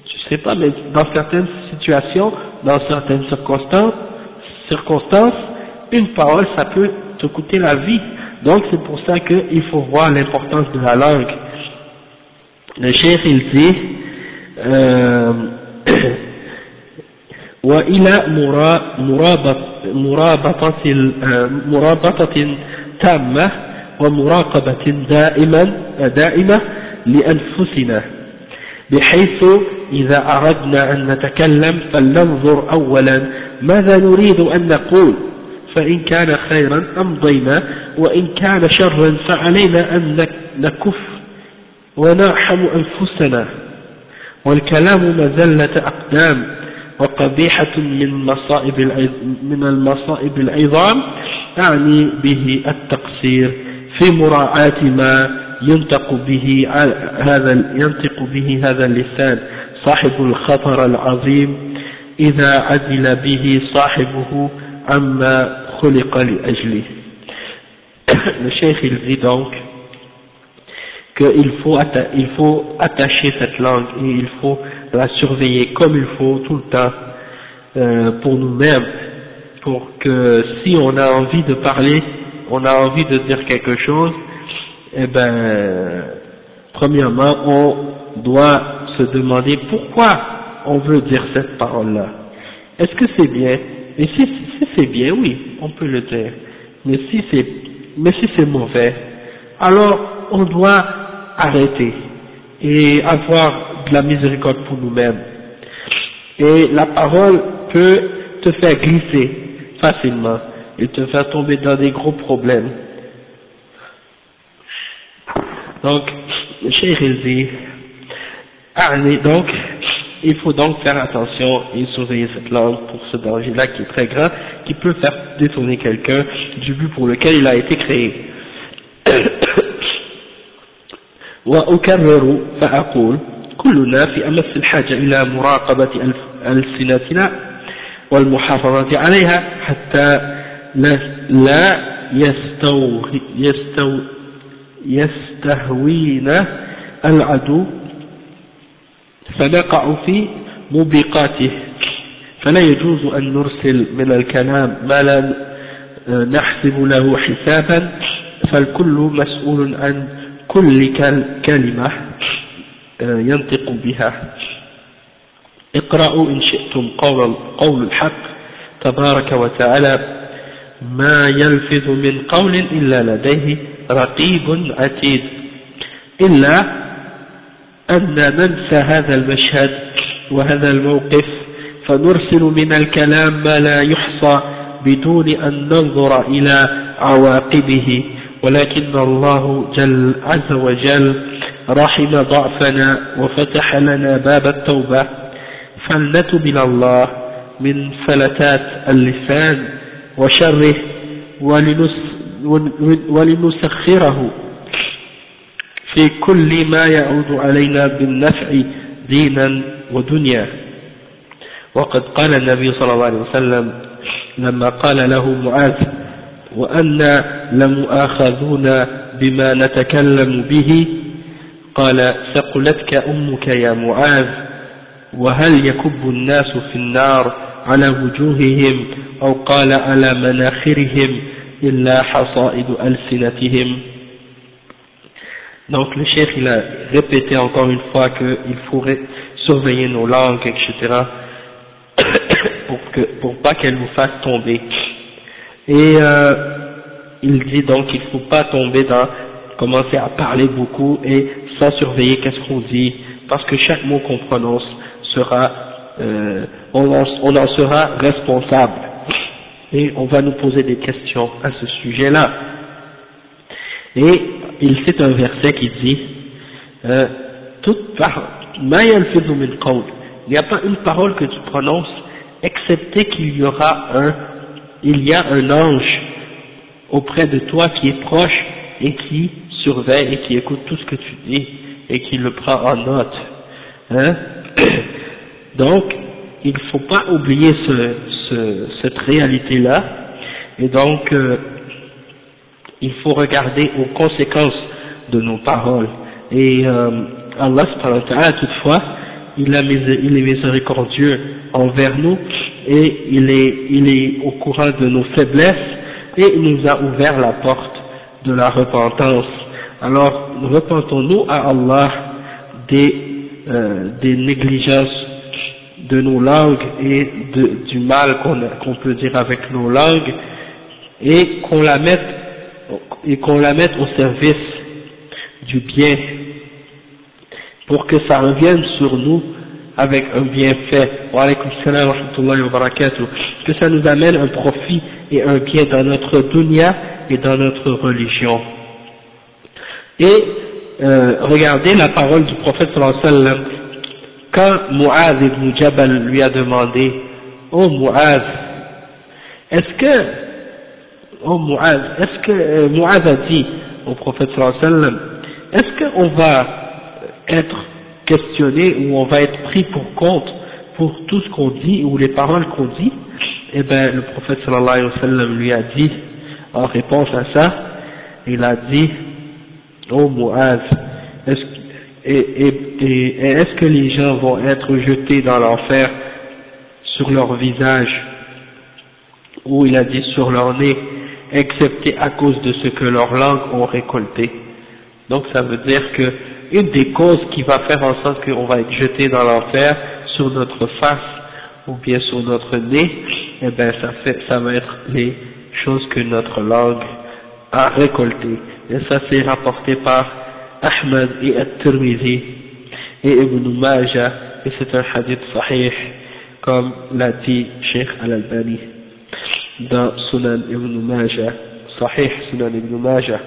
tu sais pas, mais dans certaines situations, dans certaines circonstances, circonstances, une parole, ça peut te coûter la vie. Donc c'est pour ça qu'il faut voir l'importance de la langue. Le chef il dit euh, وإلى مرابطة مرابطة تامة ومراقبة دائما دائمة لأنفسنا بحيث إذا أردنا أن نتكلم فلننظر أولا ماذا نريد أن نقول فإن كان خيرا أمضينا وإن كان شرا فعلينا أن نكف ونرحم أنفسنا. والكلام مزلة أقدام وقبيحة من مصائب من المصائب العظام أعني به التقصير في مراعاة ما ينطق به هذا ينطق به هذا اللسان صاحب الخطر العظيم. إذا عدل به صاحبه عما خلق لأجله. le cheikh il qu'il faut, il faut attacher cette langue et il faut la surveiller comme il faut tout le temps euh, pour nous-mêmes, pour que si on a envie de parler, on a envie de dire quelque chose, eh ben, premièrement, on doit se demander pourquoi on veut dire cette parole-là. Est-ce que c'est bien? Et si, si c'est bien, oui, on peut le dire. Mais si c'est, mais si c'est mauvais, alors on doit arrêter et avoir la miséricorde pour nous-mêmes. Et la parole peut te faire glisser facilement et te faire tomber dans des gros problèmes. Donc, dit, donc, il faut donc faire attention et surveiller cette langue pour ce danger-là qui est très grand, qui peut faire détourner quelqu'un du but pour lequel il a été créé. كلنا في أمس الحاجة إلى مراقبة ألسنتنا والمحافظة عليها حتى لا يستو يستهوينا العدو. فنقع في موبقاته فلا يجوز أن نرسل من الكلام ما لا نحسب له حسابا. فالكل مسؤول عن كل كلمة. ينطق بها. اقرأوا إن شئتم قول, قول الحق تبارك وتعالى ما يلفظ من قول إلا لديه رقيب عتيد إلا أن ننسى هذا المشهد وهذا الموقف فنرسل من الكلام ما لا يحصى بدون أن ننظر إلى عواقبه ولكن الله جل عز وجل رحم ضعفنا وفتح لنا باب التوبة. فلنتب إلى الله من فلتات اللسان وشره ولنسخره في كل ما يعود علينا بالنفع دينا ودنيا. وقد قال النبي صلى الله عليه وسلم لما قال له معاذ وأنا لمؤاخذون بما نتكلم به قال ثقلتك أمك يا معاذ وهل يكب الناس في النار على وجوههم أو قال على مناخرهم إلا حصائد ألسنتهم Donc le chef il a répété encore une fois qu'il faudrait surveiller nos langues, etc. pour, que, pour pas qu'elles nous fassent tomber. Et euh, il dit donc qu'il ne faut pas tomber dans commencer à parler beaucoup et surveiller qu'est-ce qu'on dit, parce que chaque mot qu'on prononce sera, euh, on, en, sera responsable. Et on va nous poser des questions à ce sujet-là. Et il cite un verset qui dit euh, il n'y a pas une parole que tu prononces excepté qu'il y aura un il y a un ange auprès de toi qui est proche et qui surveille et qui écoute tout ce que tu dis et qui le prend en note. Hein? Donc, il ne faut pas oublier ce, ce, cette réalité-là et donc euh, il faut regarder aux conséquences de nos paroles. Et euh, Allah toutefois, il, a, il est miséricordieux envers nous et il est, il est au courant de nos faiblesses et il nous a ouvert la porte de la repentance. Alors, repentons-nous à Allah des, euh, des négligences de nos langues et du mal qu'on peut dire avec nos langues et qu'on la mette et qu'on la mette au service du bien pour que ça revienne sur nous avec un bienfait, wa que ça nous amène un profit et un bien dans notre dunya et dans notre religion. Et euh, regardez la parole du prophète sallallahu alayhi wa sallam, quand Mu'az ibn Jabal lui a demandé, oh Mu'az, est-ce que, oh est-ce que, euh, a dit au prophète sallallahu alayhi wa sallam, est-ce qu'on va être questionner, où on va être pris pour compte pour tout ce qu'on dit, ou les paroles qu'on dit, eh bien, le prophète sallallahu alayhi wa sallam lui a dit, en réponse à ça, il a dit, oh Muaz, est-ce, que les gens vont être jetés dans l'enfer sur leur visage, ou il a dit sur leur nez, excepté à cause de ce que leurs langues ont récolté. Donc ça veut dire que une des causes qui va faire en sorte qu'on va être jeté dans l'enfer sur notre face ou bien sur notre nez, eh ben ça fait, ça va être les choses que notre langue a récoltées. Et ça c'est rapporté par Ahmad et At-Tirmidhi et Ibn Majah et c'est un hadith sahih comme l'a dit Sheikh Al-Albani dans Sunan Ibn Majah, Sahih Sunan Ibn Majah.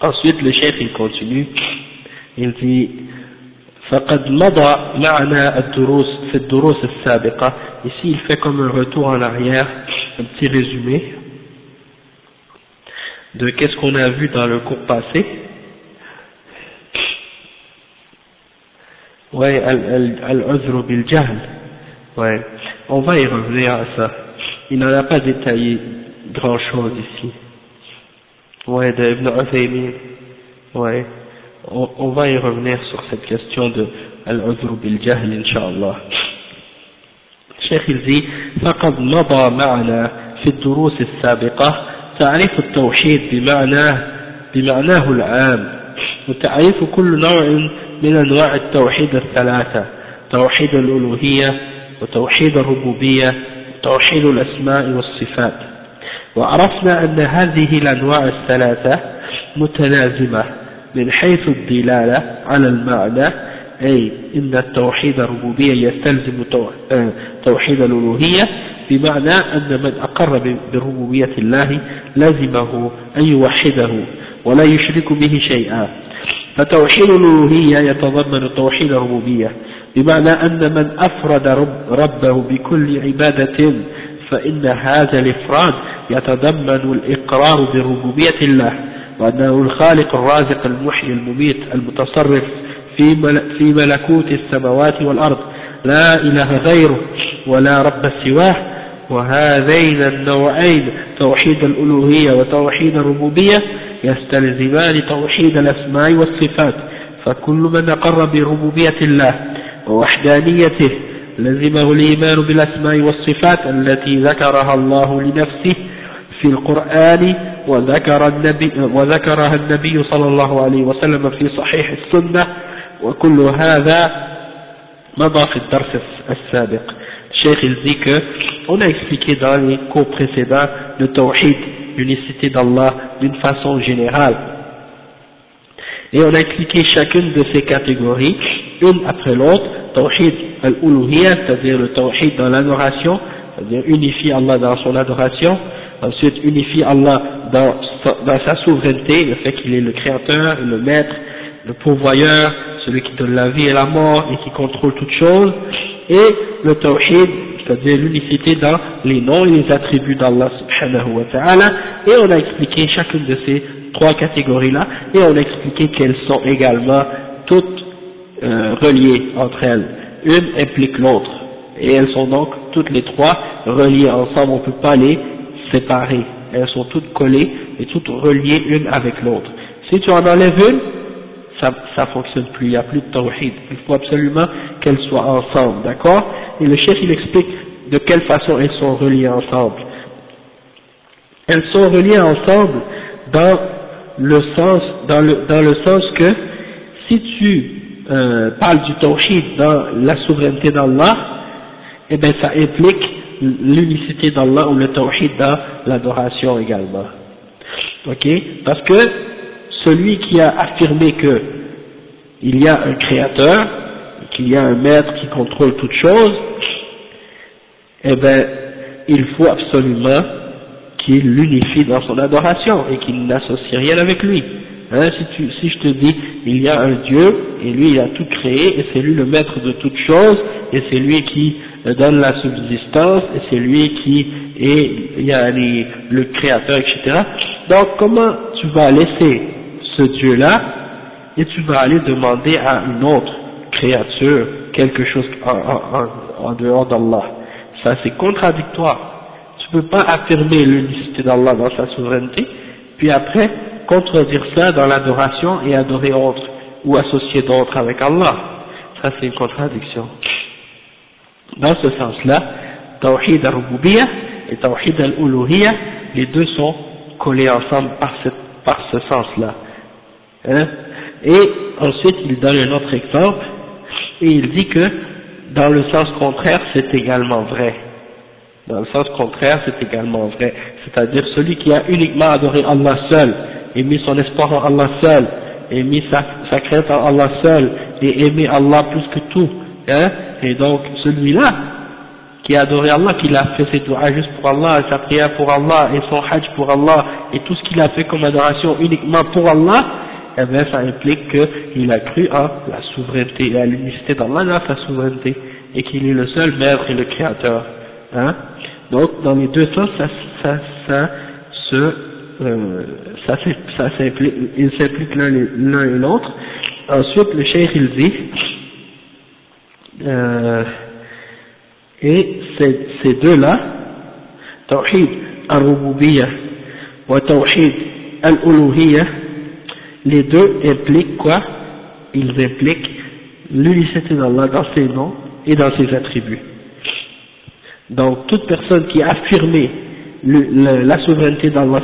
Ensuite, le chef il continue, il dit فقد مضى معنا الدروس في الدروس السابقة ici il fait comme un retour en arrière un petit résumé de qu'est-ce qu'on a vu dans le cours passé ouais al-uzru bil jahl ouais on va y revenir à ça il n'en a pas détaillé grand chose ici ouais de Ibn Uthaymin ouais on, on, va y revenir sur cette question de al-uzru bil jahl inshallah الشيخ الزي فقد مضى معنا في الدروس السابقة تعريف التوحيد بمعناه بمعناه العام وتعريف كل نوع من أنواع التوحيد الثلاثة توحيد الألوهية وتوحيد الربوبية وتوحيد الأسماء والصفات. وعرفنا أن هذه الأنواع الثلاثة متلازمة من حيث الدلالة على المعنى أي إن التوحيد الربوبية يستلزم توحيد الألوهية بمعنى أن من أقر بربوبية الله لزمه أن يوحده ولا يشرك به شيئا. فتوحيد الألوهية يتضمن توحيد الربوبية بمعنى أن من أفرد رب ربه بكل عبادة فإن هذا الإفراد يتضمن الإقرار بربوبية الله وأنه الخالق الرازق المحيي المميت المتصرف في ملكوت السماوات والأرض. لا إله غيره ولا رب سواه. وهذين النوعين توحيد الألوهية وتوحيد الربوبية يستلزمان توحيد الأسماء والصفات. فكل من أقر بربوبية الله ووحدانيته لزمه الإيمان بالأسماء والصفات التي ذكرها الله لنفسه في القرآن وذكر النبي وذكرها النبي صلى الله عليه وسلم في صحيح السنة وكل هذا مضى في الدرس السابق Cheikh il dit que on a expliqué dans les cours précédents le tawhid, l'unicité d'Allah d'une façon générale. Et on a expliqué chacune de ces catégories, une après l'autre, tawhid al-uluhiyya, c'est-à-dire le tawhid dans l'adoration, c'est-à-dire unifier Allah dans son adoration, ensuite unifier Allah dans sa, dans sa souveraineté, le fait qu'il est le créateur, le maître, le pourvoyeur, celui qui donne la vie et la mort et qui contrôle toutes choses, et le tawhid, c'est-à-dire l'unicité dans les noms et les attributs d'Allah subhanahu wa ta'ala, et on a expliqué chacune de ces trois catégories-là, et on a expliqué qu'elles sont également toutes euh, reliées entre elles. Une implique l'autre, et elles sont donc toutes les trois reliées ensemble, on ne peut pas les séparer, elles sont toutes collées et toutes reliées une avec l'autre. Si tu en enlèves une, ça, ça fonctionne plus, il n'y a plus de tawhid. Il faut absolument qu'elles soient ensemble, d'accord? Et le chef il explique de quelle façon elles sont reliées ensemble. Elles sont reliées ensemble dans le sens, dans le, dans le sens que si tu euh, parles du tawhid dans la souveraineté d'Allah, eh bien ça implique l'unicité d'Allah ou le tawhid dans l'adoration également. Ok? Parce que celui qui a affirmé que il y a un créateur, qu'il y a un maître qui contrôle toutes choses, eh bien, il faut absolument qu'il l'unifie dans son adoration et qu'il n'associe rien avec lui. Hein, si, tu, si je te dis, il y a un Dieu, et lui il a tout créé, et c'est lui le maître de toutes choses, et c'est lui qui donne la subsistance, et c'est lui qui est y a les, le créateur, etc. Donc comment tu vas laisser ce Dieu-là et tu vas aller demander à une autre créature quelque chose en, dehors d'Allah. Ça c'est contradictoire. Tu ne peux pas affirmer l'unicité d'Allah dans sa souveraineté, puis après contredire ça dans l'adoration et adorer autre ou associer d'autres avec Allah. Ça c'est une contradiction. Dans ce sens-là, Tawhid al-Rububiyyah et Tawhid al-Uluhiyyah, les deux sont collés ensemble par, cette, par ce sens-là. Hein? Et ensuite, il donne un autre exemple, et il dit que dans le sens contraire, c'est également vrai. Dans le sens contraire, c'est également vrai. C'est-à-dire celui qui a uniquement adoré Allah seul, et mis son espoir en Allah seul, et mis sa, sa crainte en Allah seul, et aimé Allah plus que tout, hein, et donc celui-là, qui a adoré Allah, qui a fait ses doigts juste pour Allah, sa prière pour Allah, et son hajj pour Allah, et tout ce qu'il a fait comme adoration uniquement pour Allah, eh bien ça implique qu'il a cru à la souveraineté et à l'unicité d'Allah dans sa souveraineté, et qu'il est le seul maître et le créateur. Hein Donc dans les deux sens, ça, ça, ça se, euh, ça, ça s'implique, ils s'impliquent l'un et l'autre. Ensuite, le cheikh il dit, euh, et ces, ces deux-là, Tawhid al-Rububiyyah wa Tawhid al-Uluhiyyah, les deux impliquent quoi? Ils impliquent l'unicité d'Allah dans ses noms et dans ses attributs. Donc toute personne qui a affirmé le, la souveraineté d'Allah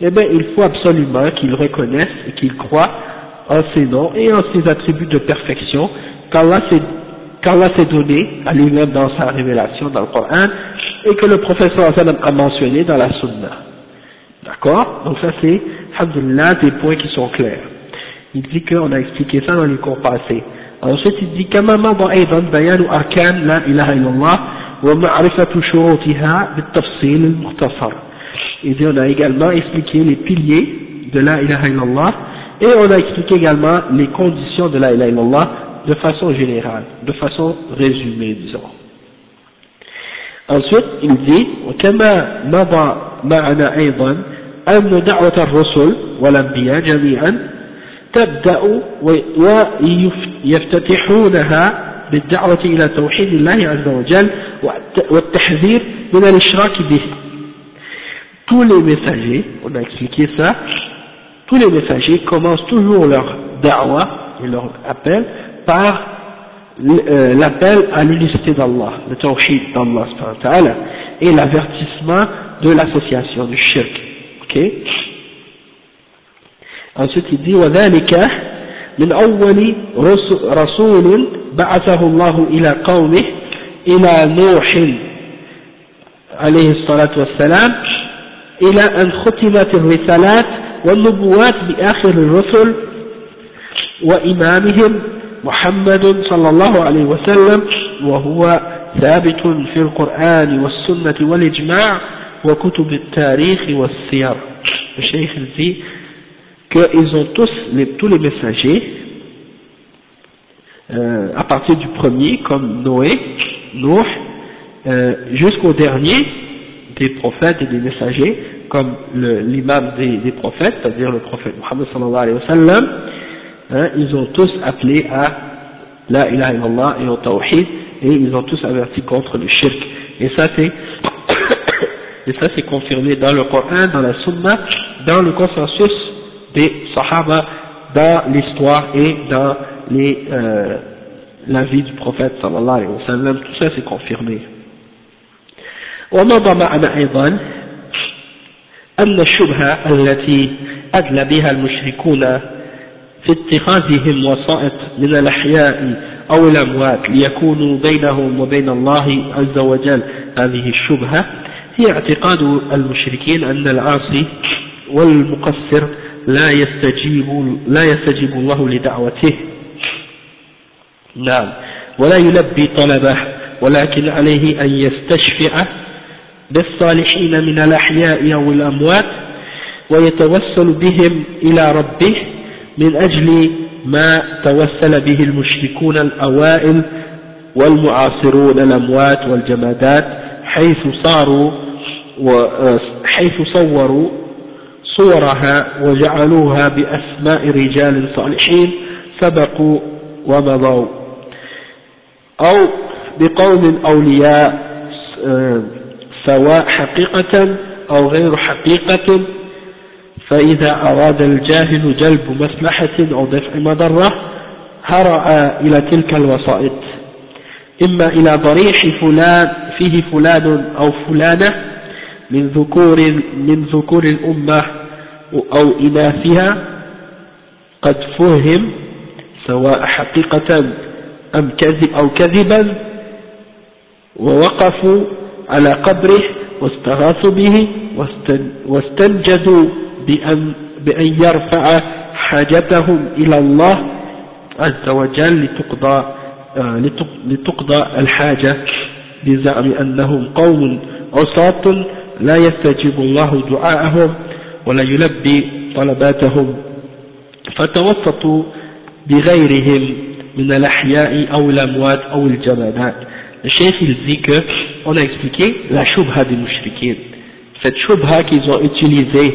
eh bien il faut absolument qu'il reconnaisse et qu'il croit en ses noms et en ses attributs de perfection qu'Allah s'est donné à lui-même dans sa révélation dans le Coran et que le professeur a mentionné dans la Sunna. D'accord Donc ça c'est, alhamdulillah, des points qui sont clairs. Il dit qu'on a expliqué ça dans les cours passés. Ensuite il dit كما مضى أيضا بيان أركان لا إله إلا الله ومعرفة شروطها بالتفصيل المختصر. Il dit on a également expliqué les piliers de la ilaha illallah et on a expliqué également les conditions de la ilaha illallah de façon générale, de façon résumée disons. Ensuite il dit وكما مضى معنا أيضا أن دعوة الرسل والأنبياء جميعا تبدأ ويفتتحونها بالدعوة إلى توحيد الله عز وجل والتحذير من الإشراك به tous les messagers, on a expliqué ça, tous les messagers commencent toujours leur da'wah et leur appel par euh, l'appel à l'unicité d'Allah, le tawhid d'Allah et l'avertissement de l'association du shirk. ok Ensuite il dit وذلك من أول رسول بعثه الله إلى قومه إلى نوح عليه الصلاة والسلام إلى أن ختمت الرسالات والنبوات بآخر الرسل وإمامهم محمد صلى الله عليه وسلم وهو ثابت في القرآن والسنة والإجماع وكتب التاريخ والسير الشيخ dit qu'ils ont tous, les, tous les messagers, euh, à partir du premier, comme Noé, Noé, euh, jusqu'au dernier, des prophètes et des messagers, comme l'imam des, des, prophètes, c'est-à-dire le prophète Muhammad sallallahu alayhi wa sallam, hein, ils ont tous appelé à la ilaha illallah et au tawhid, et ils ont tous averti contre le shirk. Et ça c'est, et ça c'est confirmé dans le Coran, dans la Sunna, dans le consensus des Sahaba dans l'histoire et dans les, euh, la vie du prophète sallallahu alayhi wa sallam, tout ça c'est confirmé. ومضى معنا أيضا أن الشبهة التي أدلى بها المشركون في اتخاذهم وسائط من الأحياء أو الأموات ليكونوا بينهم وبين الله عز وجل. هذه الشبهة هي اعتقاد المشركين أن العاصي والمقصر لا يستجيب لا يستجيب الله لدعوته. نعم. ولا يلبي طلبه ولكن عليه أن يستشفع بالصالحين من الأحياء أو الأموات ويتوسل بهم إلى ربه من أجل ما توسل به المشركون الأوائل والمعاصرون الأموات والجمادات حيث صاروا وحيث صوروا صورها وجعلوها بأسماء رجال صالحين سبقوا ومضوا. أو بقوم أولياء آه، سواء حقيقة أو غير حقيقة فإذا أراد الجاهل جلب مصلحة أو دفع مضرة هرأ إلى تلك الوسائط. إما إلى ضريح فلان فيه فلان أو فلانة من ذكور من ذكور الأمة أو إناثها قد فهم سواء حقيقة أم كذب أو كذبا ووقفوا على قبره واستغاثوا به واستنجدوا بأن, بأن يرفع حاجتهم إلى الله عز وجل لتقضى, آه، لتقضى الحاجة بزعم أنهم قوم عصاة لا يستجيب الله دعاءهم ولا يلبي طلباتهم فتوسطوا بغيرهم من الأحياء أو الأموات أو الجمادات Le chef on a expliqué la shubha des mouchriquins. Cette shubha qu'ils ont utilisée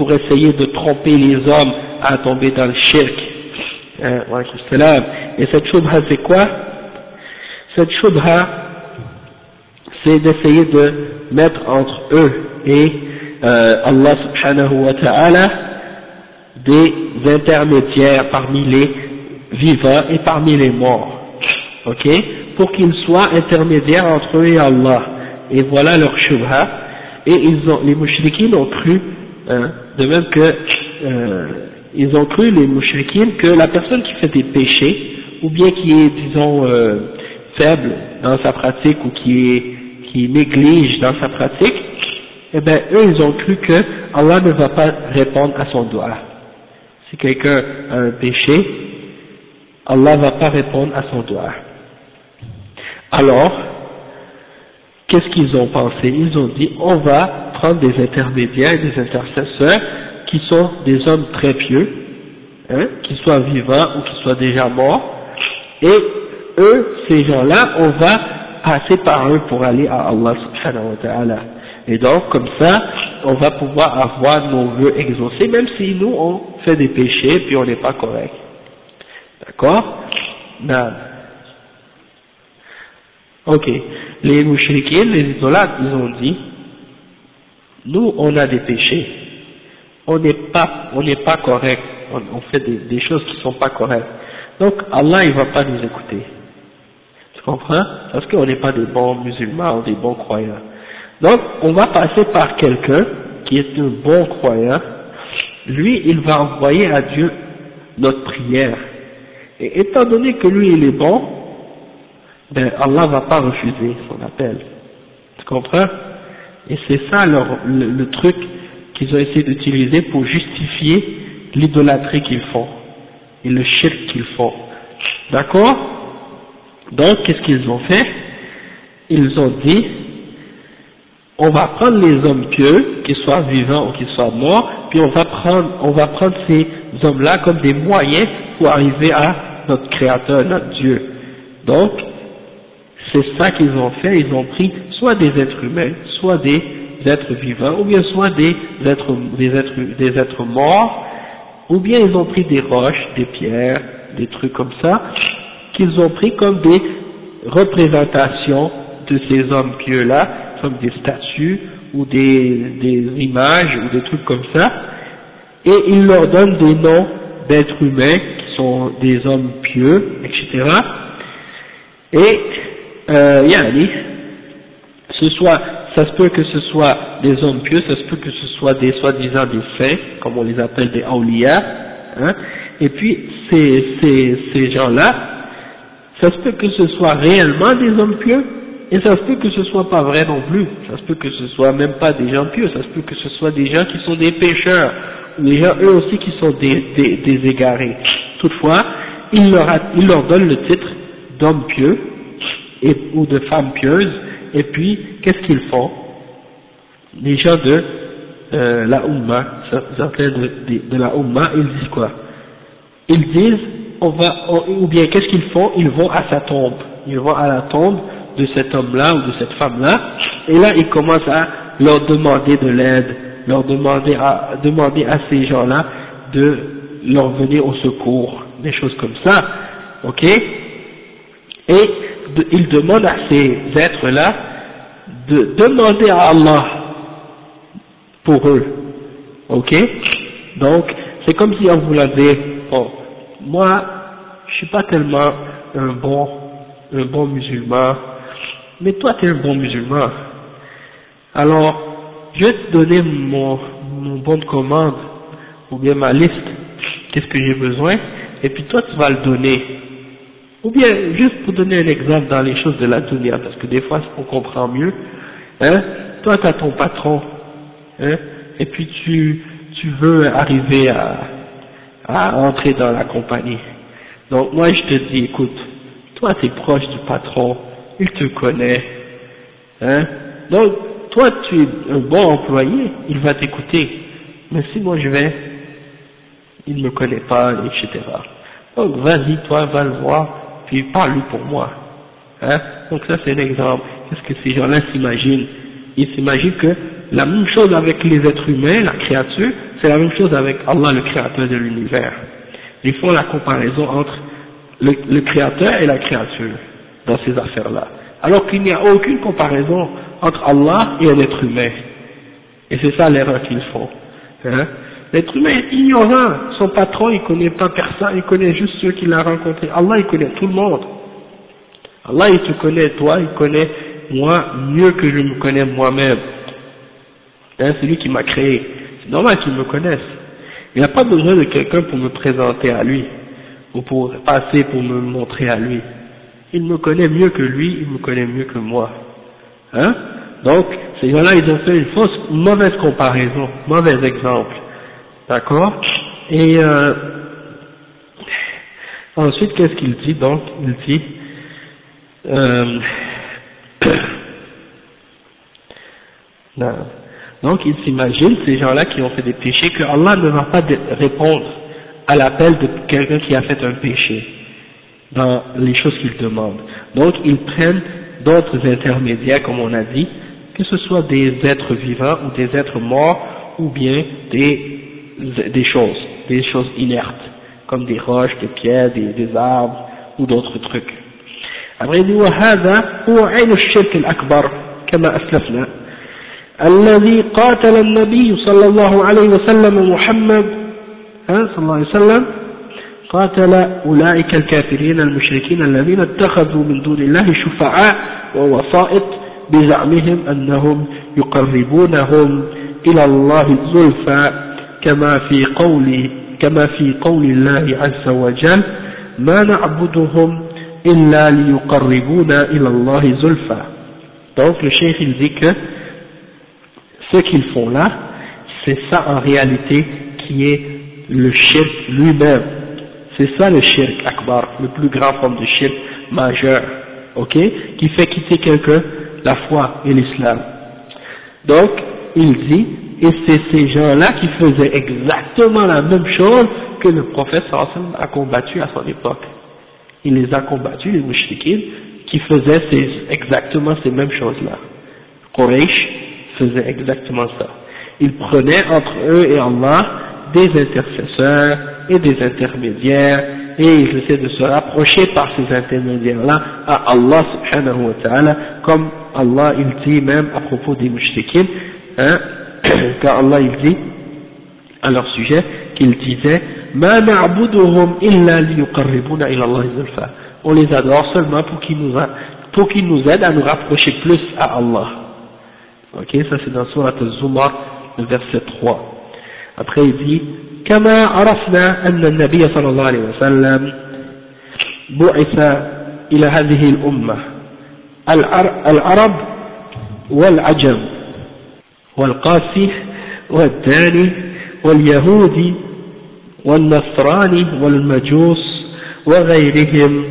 pour essayer de tromper les hommes à tomber dans le shirk. Hein, et cette shubha c'est quoi? Cette shubha c'est d'essayer de mettre entre eux et euh, Allah subhanahu wa ta'ala des intermédiaires parmi les vivants et parmi les morts. Ok? Pour qu'ils soient intermédiaires entre eux et Allah. Et voilà leur shubha. Et ils ont, les mouchriquins ont cru, hein, de même que euh, ils ont cru les mouchriquins que la personne qui fait des péchés, ou bien qui est, disons, euh, faible dans sa pratique ou qui qui néglige dans sa pratique, eh bien eux ils ont cru que Allah ne va pas répondre à son doigt. Si quelqu'un a un péché, Allah ne va pas répondre à son doigt. Alors, qu'est-ce qu'ils ont pensé? Ils ont dit, on va prendre des intermédiaires, des intercesseurs, qui sont des hommes très pieux, hein, qui soient vivants ou qui soient déjà morts, et eux, ces gens-là, on va passer par eux pour aller à Allah subhanahu wa ta'ala. Et donc, comme ça, on va pouvoir avoir nos vœux exaucés, même si nous, on fait des péchés, puis on n'est pas correct. D'accord? Ok. Les mouchriquins, les idolâtres, ils ont dit, nous, on a des péchés. On n'est pas, on n'est pas correct. On, fait des, choses qui sont pas correctes. Donc, Allah, il va pas nous écouter. Tu comprends? Parce qu'on n'est pas des bons musulmans des bons croyants. Donc, on va passer par quelqu'un qui est un bon croyant. Lui, il va envoyer à Dieu notre prière. Et étant donné que lui, il est bon, ben Allah va pas refuser son appel. Tu comprends? Et c'est ça le, truc qu'ils ont essayé d'utiliser pour justifier l'idolâtrie qu'ils font et le shirk qu'ils font. D'accord? Donc, qu'est-ce qu'ils ont fait? Ils ont dit, on va prendre les hommes pieux, qu'ils soient vivants ou qu'ils soient morts, puis on va prendre, on va prendre ces hommes-là comme des moyens pour arriver à notre Créateur, notre Dieu. Donc, c'est ça qu'ils ont fait, ils ont pris soit des êtres humains, soit des êtres vivants, ou bien soit des êtres, morts, ou bien ils ont pris des roches, des pierres, des trucs comme ça, qu'ils ont pris comme des représentations de ces hommes pieux-là, comme des statues, ou des, images, ou des trucs comme ça, et ils leur donnent des noms d'êtres humains qui sont des hommes pieux, etc. Et euh, yani, ce soit, ça se peut que ce soit des hommes pieux, ça se peut que ce soit des soi-disant des saints, comme on les appelle des awliya, hein, et puis ces, ces, ces gens-là, ça se peut que ce soit réellement des hommes pieux, et ça se peut que ce soit pas vrai non plus, ça se peut que ce soit même pas des gens pieux, ça se peut que ce soit des gens qui sont des pécheurs, ou des gens eux aussi qui sont des, des, des égarés. Toutefois, il leur, a, il leur donne le titre d'homme pieux, et, ou de femmes pieuses, et puis qu'est-ce qu'ils font? Les gens de euh, la Ummah, certains de, de, la Ummah, ils disent quoi? Ils disent, on va, ou bien qu'est-ce qu'ils font? Ils vont à sa tombe, ils vont à la tombe de cet homme-là ou de cette femme-là, et là ils commencent à leur demander de l'aide, leur demander à, demander à ces gens-là de leur venir au secours, des choses comme ça, ok? Et il demande à ces êtres-là de demander à Allah pour eux, ok? Donc, c'est comme si on voulait dire, bon, moi, je suis pas tellement un bon, un bon musulman, mais toi tu es un bon musulman. Alors, je vais te donner mon, mon bon de commande, ou bien ma liste, qu'est-ce que j'ai besoin, et puis toi tu vas le donner. Ou bien, juste pour donner un exemple dans les choses de la dunya, parce que des fois on comprend mieux, hein, toi tu as ton patron, hein, et puis tu, tu veux arriver à, à entrer dans la compagnie. Donc moi je te dis, écoute, toi tu es proche du patron, il te connaît, hein, donc toi tu es un bon employé, il va t'écouter, mais si moi je vais, il ne me connaît pas, etc. Donc vas-y, toi, va le voir, puis parle-lui pour moi. Hein? Donc ça c'est un exemple. Qu'est-ce que ces gens-là s'imaginent? Ils s'imaginent que la même chose avec les êtres humains, la créature, c'est la même chose avec Allah, le créateur de l'univers. Ils font la comparaison entre le, le créateur et la créature dans ces affaires-là. Alors qu'il n'y a aucune comparaison entre Allah et un être humain. Et c'est ça l'erreur qu'ils font. Hein? L'être humain est ignorant, son patron il connaît pas personne, il connaît juste ceux qu'il a rencontrés. Allah il connaît tout le monde. Allah il te connaît toi, il connaît moi mieux que je me connais moi-même. Hein, c'est lui qui m'a créé. C'est normal qu'il me connaisse. Il n'a pas besoin de quelqu'un pour me présenter à lui, ou pour passer pour me montrer à lui. Il me connaît mieux que lui, il me connaît mieux que moi. Hein? Donc, ces gens-là, ils ont fait une fausse, mauvaise comparaison, mauvais exemple. D'accord. Et euh, ensuite, qu'est-ce qu'il dit? Donc, il dit, euh, donc il s'imagine, ces gens-là qui ont fait des péchés, que Allah ne va pas répondre à l'appel de quelqu'un qui a fait un péché dans les choses qu'ils demandent. Donc, ils prennent d'autres intermédiaires, comme on a dit, que ce soit des êtres vivants ou des êtres morts, ou bien des, des choses, des choses inertes, comme des roches, des pierres, des, des arbres, ou d'autres trucs. Après, il وهذا هو عين الشرك الأكبر كما أسلفنا الذي قاتل النبي صلى الله عليه وسلم محمد صلى الله عليه وسلم قاتل أولئك الكافرين المشركين الذين اتخذوا من دون الله شفعاء ووسائط بزعمهم أنهم يقربونهم إلى الله زلفى كما في قول كما في قول الله عز وجل ما نعبدهم إلا ليقربونا إلى الله زلفى donc le cheikh il dit que ce qu'ils font là c'est ça en réalité qui est le shirk lui-même C'est ça le shirk akbar, le plus grand forme de shirk majeur, ok, qui fait quitter quelqu'un la foi et l'islam. Donc, il dit, et c'est ces gens-là qui faisaient exactement la même chose que le prophète sallam a combattu à son époque. Il les a combattus, les mouchriquins, qui faisaient exactement ces mêmes choses-là. Quraysh faisait exactement ça. Ils prenaient entre eux et Allah des intercesseurs et des intermédiaires et ils essaient de se rapprocher par ces intermédiaires-là à Allah subhanahu wa ta'ala comme Allah il dit même à propos des mushrikin hein, car Allah il dit à leur sujet qu'il disait ma na'buduhum illa liyuqarribuna ila Allah zulfa on les adore seulement pour qu'ils nous, pour qu'ils nous aident à nous rapprocher plus à Allah ok ça c'est dans Surat al-Zumar le verset 3 après il dit كما عرفنا أن النبي صلى الله عليه وسلم بعث إلى هذه الأمة العرب والعجم والقاسي والداني واليهودي والنصراني والمجوس وغيرهم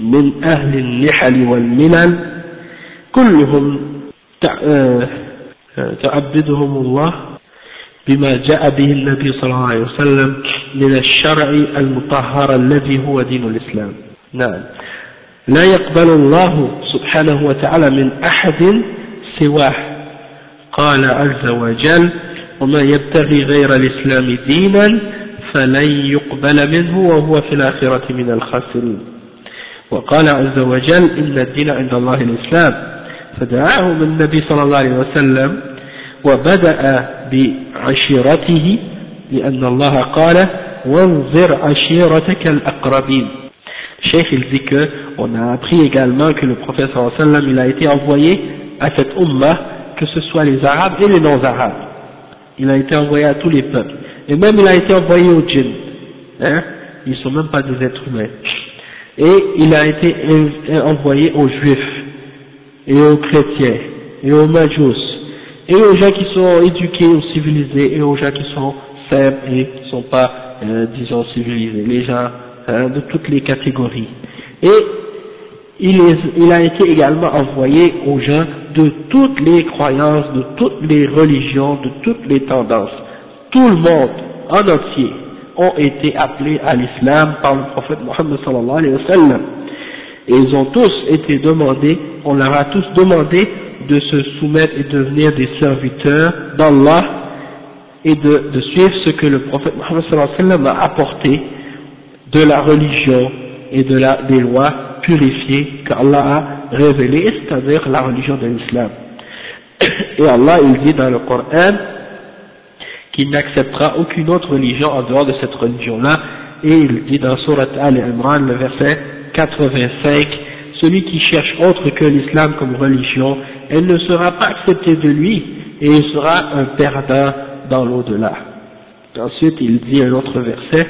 من أهل النحل والملل كلهم آه، تعبدهم الله بما جاء به النبي صلى الله عليه وسلم من الشرع المطهر الذي هو دين الإسلام. نعم. لا يقبل الله سبحانه وتعالى من أحد سواه. قال عز وجل ومن يبتغي غير الإسلام دينا فلن يقبل منه وهو في الآخرة من الخاسرين. وقال عز وجل إن الدين عند الله الإسلام. فدعاهم النبي صلى الله عليه وسلم وبدأ بعشيرته لأن الله قال وانظر عشيرتك الأقربين. Cheikh il dit appris également que le prophète sallallahu alayhi wa sallam il a été envoyé à cette ummah que il a été envoyé à tous les peuples. Et même il a été envoyé aux djinns. Hein? Ils ne sont même pas des êtres humains. Et il a été envoyé aux juifs et aux chrétiens et aux majus et aux gens qui sont éduqués ou civilisés et aux gens qui sont simples et qui ne sont pas euh, disons civilisés. Les gens hein, de toutes les catégories. Et il, a été également envoyé aux gens de toutes les croyances, de toutes les religions, de toutes les tendances. Tout le monde en entier ont été appelés à l'islam par le prophète Mohammed sallallahu alayhi wa sallam. Et ils ont tous été demandés, on leur a tous demandé de se soumettre et devenir des serviteurs d'Allah et de, de, suivre ce que le prophète Mohammed sallallahu alayhi wa sallam a apporté de la religion et de la, des lois purifiées qu'Allah a révélées, c'est-à-dire la religion de l'islam. Et Allah, il dit dans le Coran qu'il n'acceptera aucune autre religion en dehors de cette religion-là, et il dit dans Surat Al-Imran, le verset 85, celui qui cherche autre que l'islam comme religion, elle ne sera pas acceptée de lui, et il sera un perdant dans l'au-delà. Ensuite, il dit un autre verset,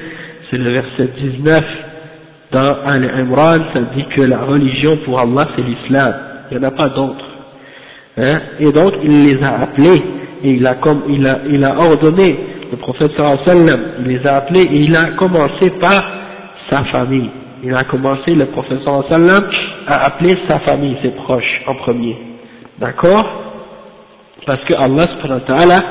c'est le verset 19, dans Al-Imran, ça dit que la religion pour Allah c'est l'islam, il n'y en a pas d'autre. Hein? Et donc, il les a appelés, et il a, comme, il a, il a ordonné, le prophète sallam, il les a appelés, et il a commencé par sa famille. Il a commencé, le prophète sallam, à appeler sa famille, ses proches, en premier. D'accord? Parce que Allah subhanahu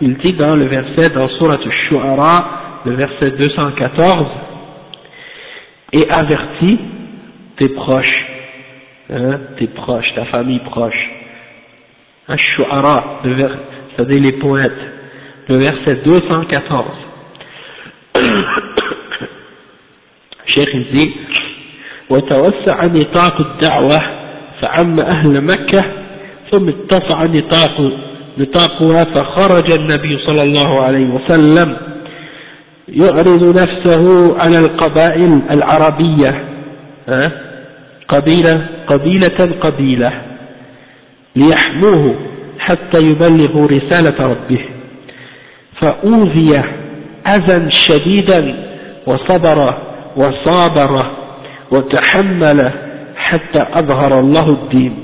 il dit dans le verset, dans Surat al-Shu'ara, le verset 214, et avertis tes proches, hein, tes proches, ta famille proche. Ash-Shu'ara, c'est-à-dire les poètes, le verset 214. Cheikh il dit وتوسع نطاق الدعوة فعم أهل مكة ثم اتسع نطاق نطاقها فخرج النبي صلى الله عليه وسلم يعرض نفسه على القبائل العربية قبيلة قبيلة قبيلة ليحموه حتى يبلغوا رسالة ربه. فأوذي أذى شديدا وصبر وصابر وتحمل حتى أظهر الله الدين.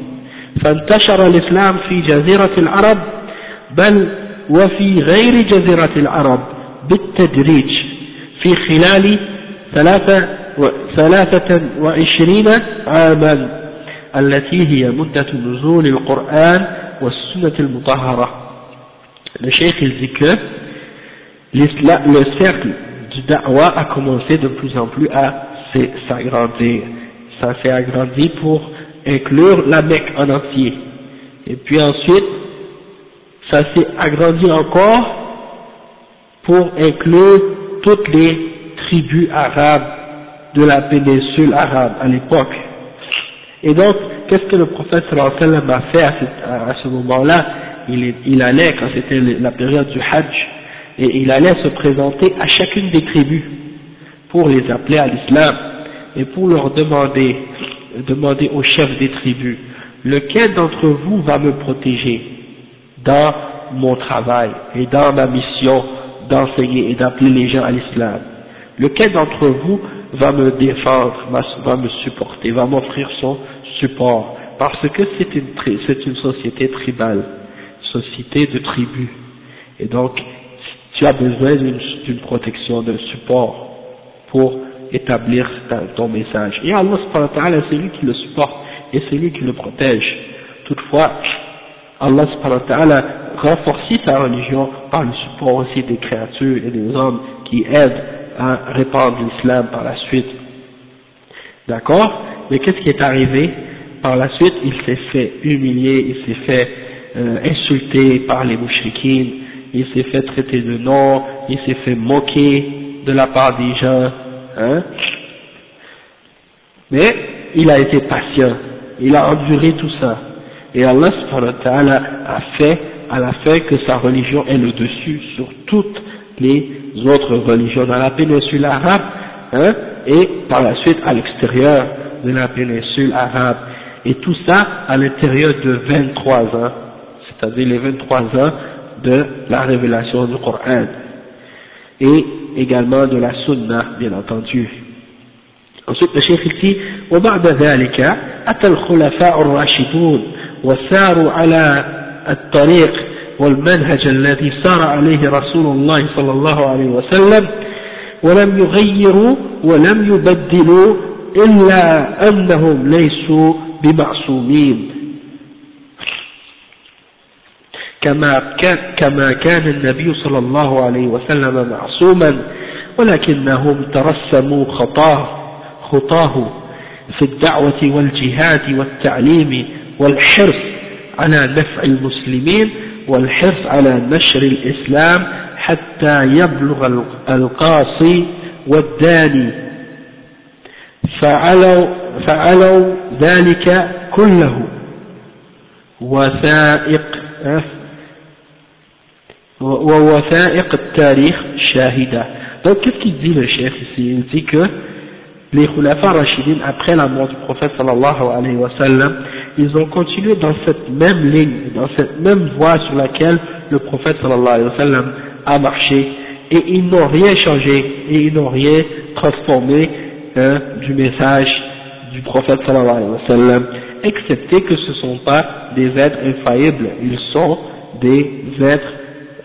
فانتشر الإسلام في جزيرة العرب بل وفي غير جزيرة العرب بالتدريج. في خلال ثلاثة, ثلاثة وعشرين عاما التي هي مدة نزول القرآن والسنة المطهرة le cheikh il dit que le cercle du da'wa a commencé de plus en plus à s'agrandir. Ça s'est agrandi pour inclure la Mecque en entier. Et puis ensuite, ça s'est agrandi encore pour inclure toutes les tribus arabes de la péninsule arabe à l'époque. Et donc, qu'est-ce que le prophète sallallahu a fait à, ce moment-là? Il, il, allait, quand c'était la période du Hajj, et il allait se présenter à chacune des tribus pour les appeler à l'islam et pour leur demander, demander aux chefs des tribus, lequel d'entre vous va me protéger dans mon travail et dans ma mission d'enseigner et d'appeler les gens à l'islam Lequel d'entre vous va me défendre, va me supporter, va m'offrir son support? Parce que c'est une, société tribale, société de tribus. Et donc, tu as besoin d'une protection, d'un support pour établir ton message. Et Allah c'est lui qui le supporte et c'est lui qui le protège. Toutefois, Allah renforce sa religion par le support aussi des créatures et des hommes qui aident à répandre l'islam par la suite. D'accord? Mais qu'est-ce qui est arrivé? Par la suite, il s'est fait humilier, il s'est fait euh, insulter par les mouchriquines, il s'est fait traiter de nom, il s'est fait moquer de la part des gens, hein? Mais il a été patient, il a enduré tout ça. Et Allah subhanahu wa ta'ala a fait à la fin que sa religion est le dessus sur toutes les autres religions dans la péninsule arabe, hein, et par la suite à l'extérieur de la péninsule arabe. Et tout ça à l'intérieur de 23 ans, c'est-à-dire les 23 ans de la révélation du Coran. Et également de la Sunna, bien entendu. Ensuite, le Cheikh dit, وبعد ذلك أتى الخلفاء الراشدون وساروا على الطريق والمنهج الذي سار عليه رسول الله صلى الله عليه وسلم ولم يغيروا ولم يبدلوا إلا أنهم ليسوا بمعصومين. كما كان, كما كان النبي صلى الله عليه وسلم معصوما ولكنهم ترسموا خطاه, خطاه في الدعوة والجهاد والتعليم والحرص على نفع المسلمين والحرص على نشر الإسلام حتى يبلغ القاصي والداني. فعلوا, فعلوا ذلك كله. وثائق ووثائق التاريخ شاهدة. Donc qu'est-ce qu'il dit le chef ici? Il dit que les khulafa rachidines après la mort du prophète sallallahu alayhi wa sallam ils ont continué dans cette même ligne dans cette même voie sur laquelle le prophète sallallahu alayhi wa sallam a marché. Et ils n'ont rien changé et ils n'ont rien transformé hein, du message du prophète sallallahu alayhi wa sallam excepté que ce ne sont pas des êtres infaillibles. Ils sont des êtres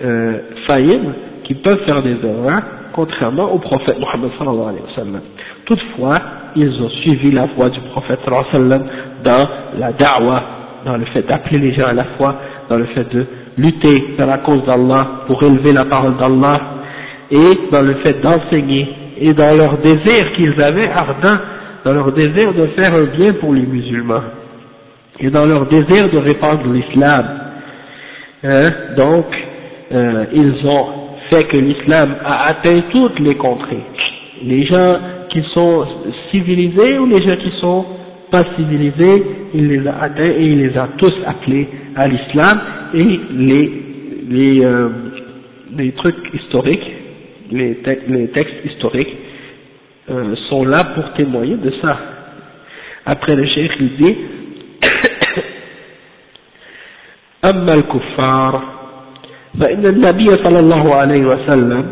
euh, faillibles qui peuvent faire des erreurs contrairement au prophète Mohammed sallallahu alayhi wa sallam toutefois ils ont suivi la voie du prophète sallam dans la da'wah dans le fait d'appeler les gens à la foi dans le fait de lutter dans la cause d'Allah pour élever la parole d'Allah et dans le fait d'enseigner et dans leur désir qu'ils avaient ardent, dans leur désir de faire un bien pour les musulmans et dans leur désir de répandre l'islam. Hein, donc, euh, ils ont fait que l'islam a atteint toutes les contrées. Les gens qui sont civilisés ou les gens qui sont pas civilisés, il les a atteints et il les a tous appelés à l'islam et les, les, euh, les trucs historiques, les, les textes historiques euh, sont là pour témoigner de ça. Après le cheikh il dit أما الكفار فإن النبي صلى الله عليه وسلم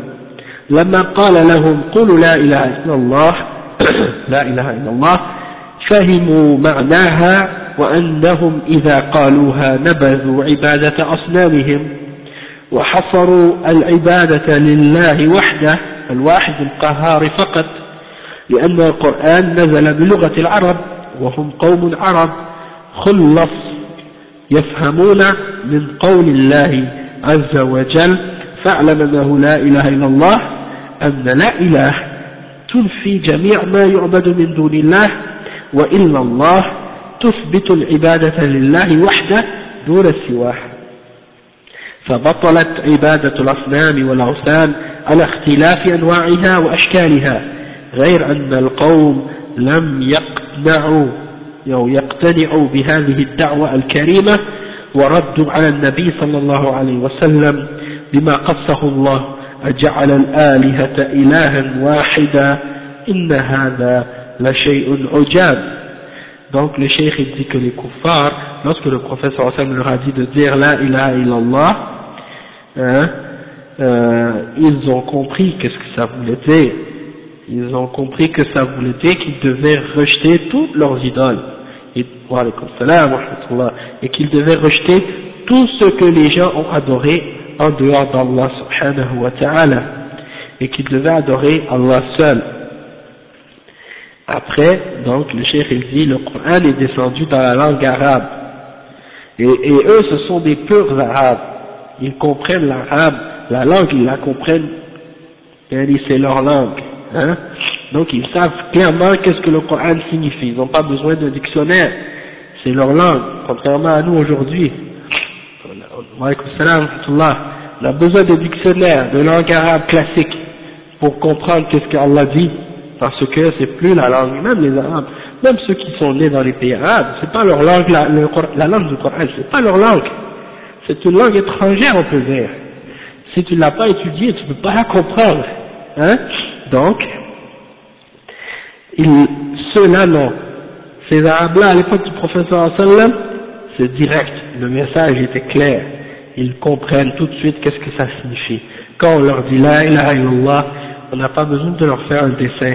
لما قال لهم قولوا لا إله إلا الله لا إله إلا الله فهموا معناها وأنهم إذا قالوها نبذوا عبادة أصنامهم وحصروا العبادة لله وحده الواحد القهار فقط لأن القرآن نزل بلغة العرب وهم قوم عرب خلص يفهمون من قول الله عز وجل فاعلم أنه لا إله إلا الله أن لا إله تنفي جميع ما يعبد من دون الله وإلا الله تثبت العبادة لله وحده دون السواه فبطلت عبادة الأصنام والأوثان على اختلاف أنواعها وأشكالها غير أن القوم لم يقنعوا أو يقتنعوا بهذه الدعوة الكريمة وردوا على النبي صلى الله عليه وسلم بما قصه الله أجعل الآلهة إلها واحدا إن هذا لشيء عجاب Donc le cheikh il dit que les kuffars, lorsque le prophète sallam leur a dit de dire la ilaha illallah, hein, euh, ils ont compris qu'est-ce que ça voulait dire. Ils ont compris que ça voulait dire qu'ils devaient rejeter toutes leurs idoles. Et, et qu'ils devaient rejeter tout ce que les gens ont adoré en dehors d'Allah. Et qu'ils devaient adorer Allah seul. Après, donc, le cheikh il dit, le Coran est descendu dans la langue arabe. Et, eux, ce sont des purs arabes. Ils comprennent l'arabe, la langue, ils la comprennent, c'est leur langue. Hein. Donc, ils savent clairement qu'est-ce que le Coran signifie. Ils n'ont pas besoin d'un dictionnaire. C'est leur langue, contrairement à nous aujourd'hui. On a besoin de dictionnaires, de langue arabe classique pour comprendre qu'est-ce qu'Allah dit, parce que c'est plus la langue, même les arabes, même ceux qui sont nés dans les pays arabes, c'est pas leur langue, la, la langue du Coran, c'est pas leur langue, c'est une langue étrangère on peut dire. Si tu l'as pas étudiée, tu peux pas la comprendre, hein? Donc, ceux-là non. Ces arabes-là, à l'époque du professeur sallam, c'est direct, le message était clair, ils comprennent tout de suite qu'est-ce que ça signifie. Quand on leur dit la ilaha illallah, on n'a pas besoin de leur faire un dessin.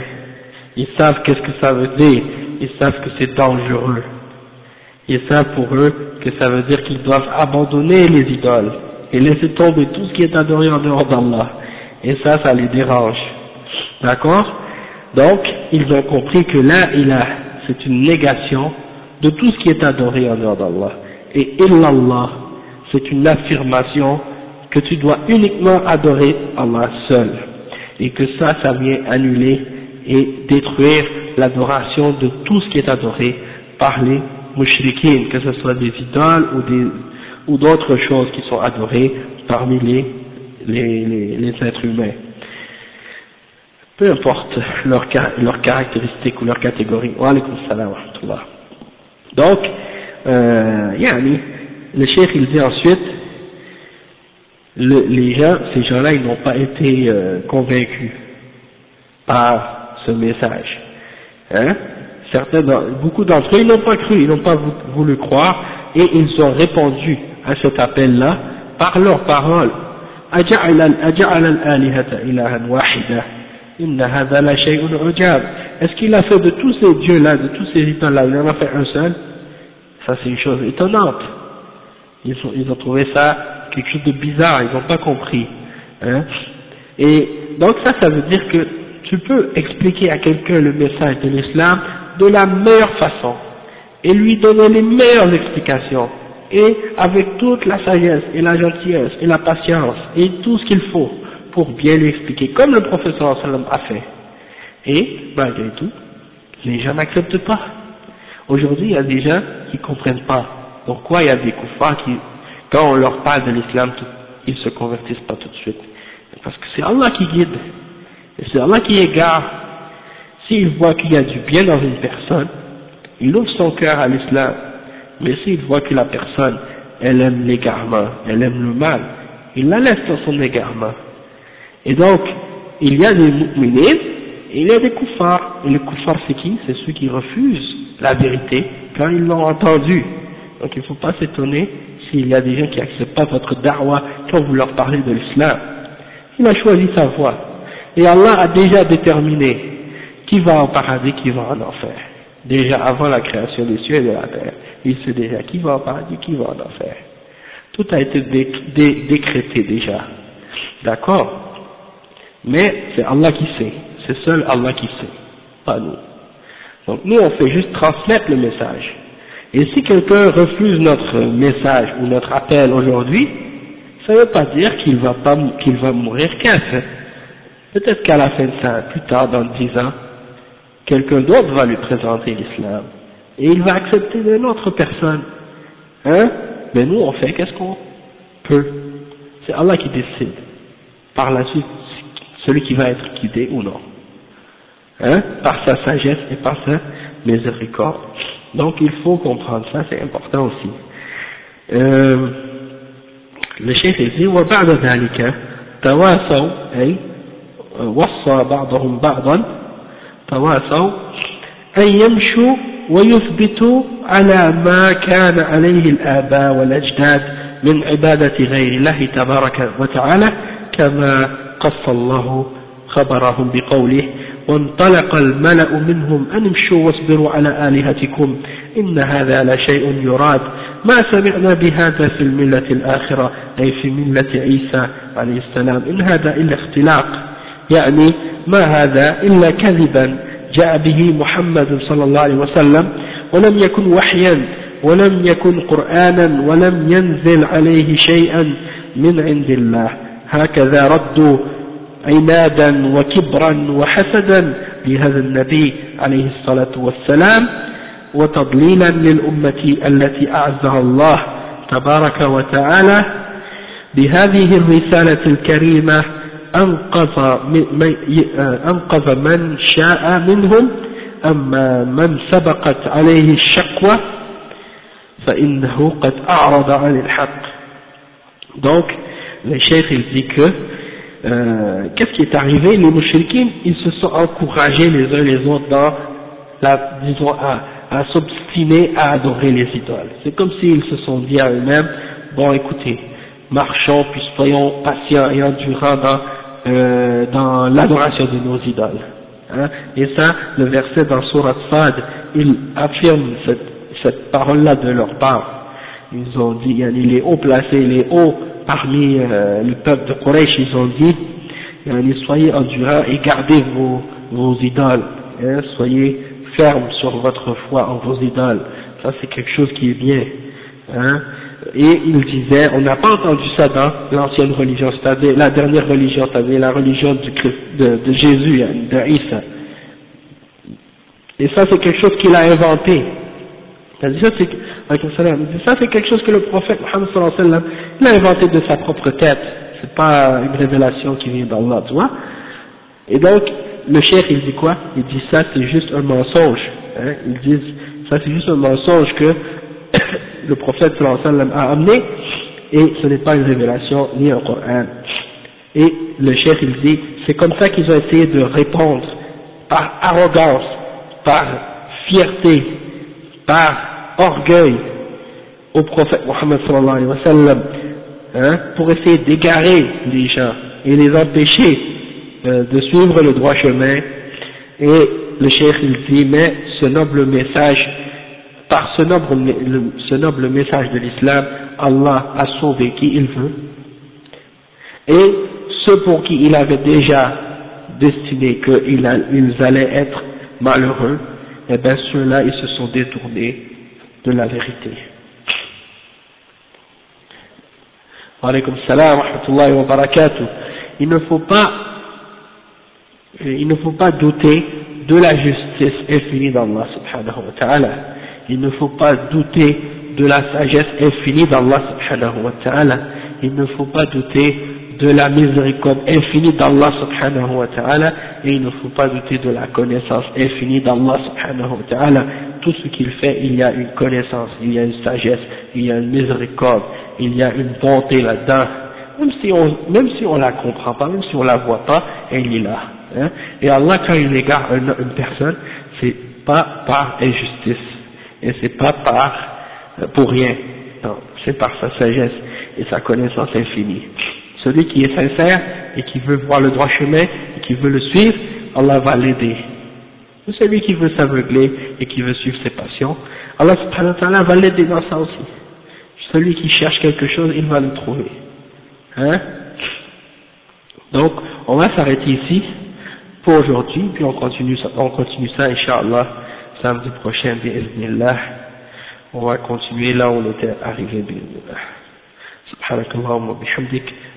Ils savent qu'est-ce que ça veut dire, ils savent que c'est dangereux. Ils savent pour eux que ça veut dire qu'ils doivent abandonner les idoles et laisser tomber tout ce qui est adoré en dehors d'Allah. Et ça, ça les dérange. D'accord? Donc, ils ont compris que là, il a, c'est une négation de tout ce qui est adoré en dehors d'Allah. Et illallah, c'est une affirmation que tu dois uniquement adorer Allah seul. Et que ça, ça vient annuler et détruire l'adoration de tout ce qui est adoré par les mouchriquines, que ce soit des idoles ou d'autres choses qui sont adorées parmi les, êtres humains. Peu importe leurs leur caractéristiques ou leurs catégories. Donc, euh, yani, le cheikh il dit ensuite, le, les gens, ces gens-là, ils n'ont pas été euh, convaincus par ce message. Hein? Certains, beaucoup d'entre eux, ils n'ont pas cru, ils n'ont pas voulu croire, et ils ont répondu à cet appel-là par leurs paroles. Est-ce qu'il a fait de tous ces dieux-là, de tous ces idoles-là, il en a fait un seul? Ça c'est une chose étonnante. Ils, ont trouvé ça quelque chose de bizarre, ils n'ont pas compris. Hein Et donc ça, ça veut dire que tu peux expliquer à quelqu'un le message de l'islam de la meilleure façon et lui donner les meilleures explications et avec toute la sagesse et la gentillesse et la patience et tout ce qu'il faut pour bien lui expliquer, comme le professeur a fait. Et, malgré tout, les gens n'acceptent pas. Aujourd'hui, il y a des gens qui comprennent pas. Pourquoi il y a des koufars qui, quand on leur parle de l'islam, ils se convertissent pas tout de suite? Parce que c'est Allah qui guide, et c'est Allah qui égare. S'il voit qu'il y a du bien dans une personne, il ouvre son cœur à l'islam, mais s'il voit que la personne, elle aime l'égarement, elle aime le mal, il la laisse dans son égarement. Et donc, il y a des mu'minines, et il y a des koufars. Et les koufars, c'est qui? C'est ceux qui refusent la vérité quand ils l'ont entendu. Donc il ne faut pas s'étonner s'il y a des gens qui n'acceptent pas votre da'wah quand vous leur parlez de l'islam. Il a choisi sa voie. Et Allah a déjà déterminé qui va au paradis, qui va en enfer. Déjà avant la création des cieux et de la terre. Il sait déjà qui va au paradis, qui va en enfer. Tout a été décrété déjà. D'accord? Mais c'est Allah qui sait. C'est seul Allah qui sait. Pas nous. Donc nous on fait juste transmettre le message. Et si quelqu'un refuse notre message ou notre appel aujourd'hui, ça ne veut pas dire qu'il va pas qu'il va mourir Peut-être qu'à la fin de ça, plus tard, dans dix ans, quelqu'un d'autre va lui présenter l'islam. Et il va accepter d'une autre personne. Hein? Mais nous, on fait qu'est-ce qu'on peut. C'est Allah qui décide. Par la suite, celui qui va être guidé ou non. Hein? Par sa sagesse et par sa miséricorde. Donc il faut comprendre ça, c'est important aussi. Euh, le chef dit وبعد ذلك تواصوا أي وصى بعضهم بعضا تواصوا أن يمشوا ويثبتوا على ما كان عليه الآباء والأجداد من عبادة غير الله تبارك وتعالى كما قص الله خبرهم بقوله وانطلق الملأ منهم أن امشوا واصبروا على آلهتكم. إن هذا لشيء يراد. ما سمعنا بهذا في الملة الآخرة أي في ملة عيسى عليه السلام. إن هذا إلا اختلاق. يعني ما هذا إلا كذبا. جاء به محمد صلى الله عليه وسلم ولم يكن وحيا ولم يكن قرآنا ولم ينزل عليه شيئا من عند الله. هكذا ردوا عنادا وكبرا وحسدا لهذا النبي عليه الصلاة والسلام وتضليلا للأمة التي أعزها الله تبارك وتعالى. بهذه الرسالة الكريمة أنقذ من, أنقذ من شاء منهم أما من سبقت عليه الشقوة فإنه قد أعرض عن الحق. Donc le dit que euh, qu'est-ce qui est arrivé? Les mouchriquins ils se sont encouragés les uns les autres dans la disons à, à s'obstiner à adorer les idoles c'est comme s'ils se sont dit à eux-mêmes bon écoutez marchons puis soyons patients et endurants dans euh, dans l'adoration de nos idoles. Hein? Et ça, le verset dans Surat Sad, il affirme cette, cette parole-là de leur part. Ils ont dit, les hauts placés, les hauts parmi euh, le peuple de Quraysh, ils ont dit, yani soyez endurants et gardez vos, vos idoles, hein, soyez fermes sur votre foi en vos idoles. Ça c'est quelque chose qui est bien. Hein et il disait, on n'a pas entendu ça dans l'ancienne religion, c'est-à-dire la dernière religion, c'est-à-dire la religion de, Jésus, hein, de. Et ça c'est quelque chose qu'il a inventé. Ça c'est quelque chose que le prophète Mohammed sallallahu alayhi wa sallam, a inventé de sa propre tête. C'est pas une révélation qui vient d'Allah, tu vois. Et donc, le cheikh il dit quoi? Il dit ça c'est juste un mensonge. Hein Ils disent, ça c'est juste un mensonge que le prophète sallam a amené et ce n'est pas une révélation ni un Coran. Et le chef il dit, c'est comme ça qu'ils ont essayé de répondre par arrogance, par fierté, par orgueil au prophète Mohammed sallallahu alayhi wa sallam, hein, pour essayer d'égarer les gens et les empêcher euh, de suivre le droit chemin. Et le chef il dit, mais ce noble message par ce noble, ce noble message de l'islam, Allah a sauvé qui il veut, et ceux pour qui il avait déjà destiné qu'ils allaient être malheureux, eh bien ceux-là, ils se sont détournés de la vérité. Alaykum salam wa barakatuh. Il ne faut pas, il ne faut pas douter de la justice infinie d'Allah subhanahu wa ta'ala il ne faut pas douter de la sagesse infinie d'Allah subhanahu wa ta'ala, il ne faut pas douter de la miséricorde infinie d'Allah subhanahu wa ta'ala, et il ne faut pas douter de la connaissance infinie d'Allah subhanahu wa ta'ala. Tout ce qu'il fait, il y a une connaissance, il y a une sagesse, il y a une miséricorde, il y a une bonté là-dedans, même si on, même si on la comprend pas, même si on la voit pas, elle est là. Hein. Et Allah, quand il égare une, une personne, c'est pas par injustice et c'est pas par euh, pour rien, non, c'est par sa sagesse et sa connaissance infinie. Celui qui est sincère et qui veut voir le droit chemin et qui veut le suivre, Allah va l'aider. Celui qui veut s'aveugler et qui veut suivre ses passions, Allah subhanahu wa ta'ala va l'aider dans ça aussi. Celui qui cherche quelque chose, il va le trouver. Hein Donc, on va s'arrêter ici pour aujourd'hui, puis on continue, on continue ça, Inch'Allah samedi prochain, bi'idhnillah, on va continuer là où on était arrivé, bi'idhnillah. سبحانك اللهم وبحمدك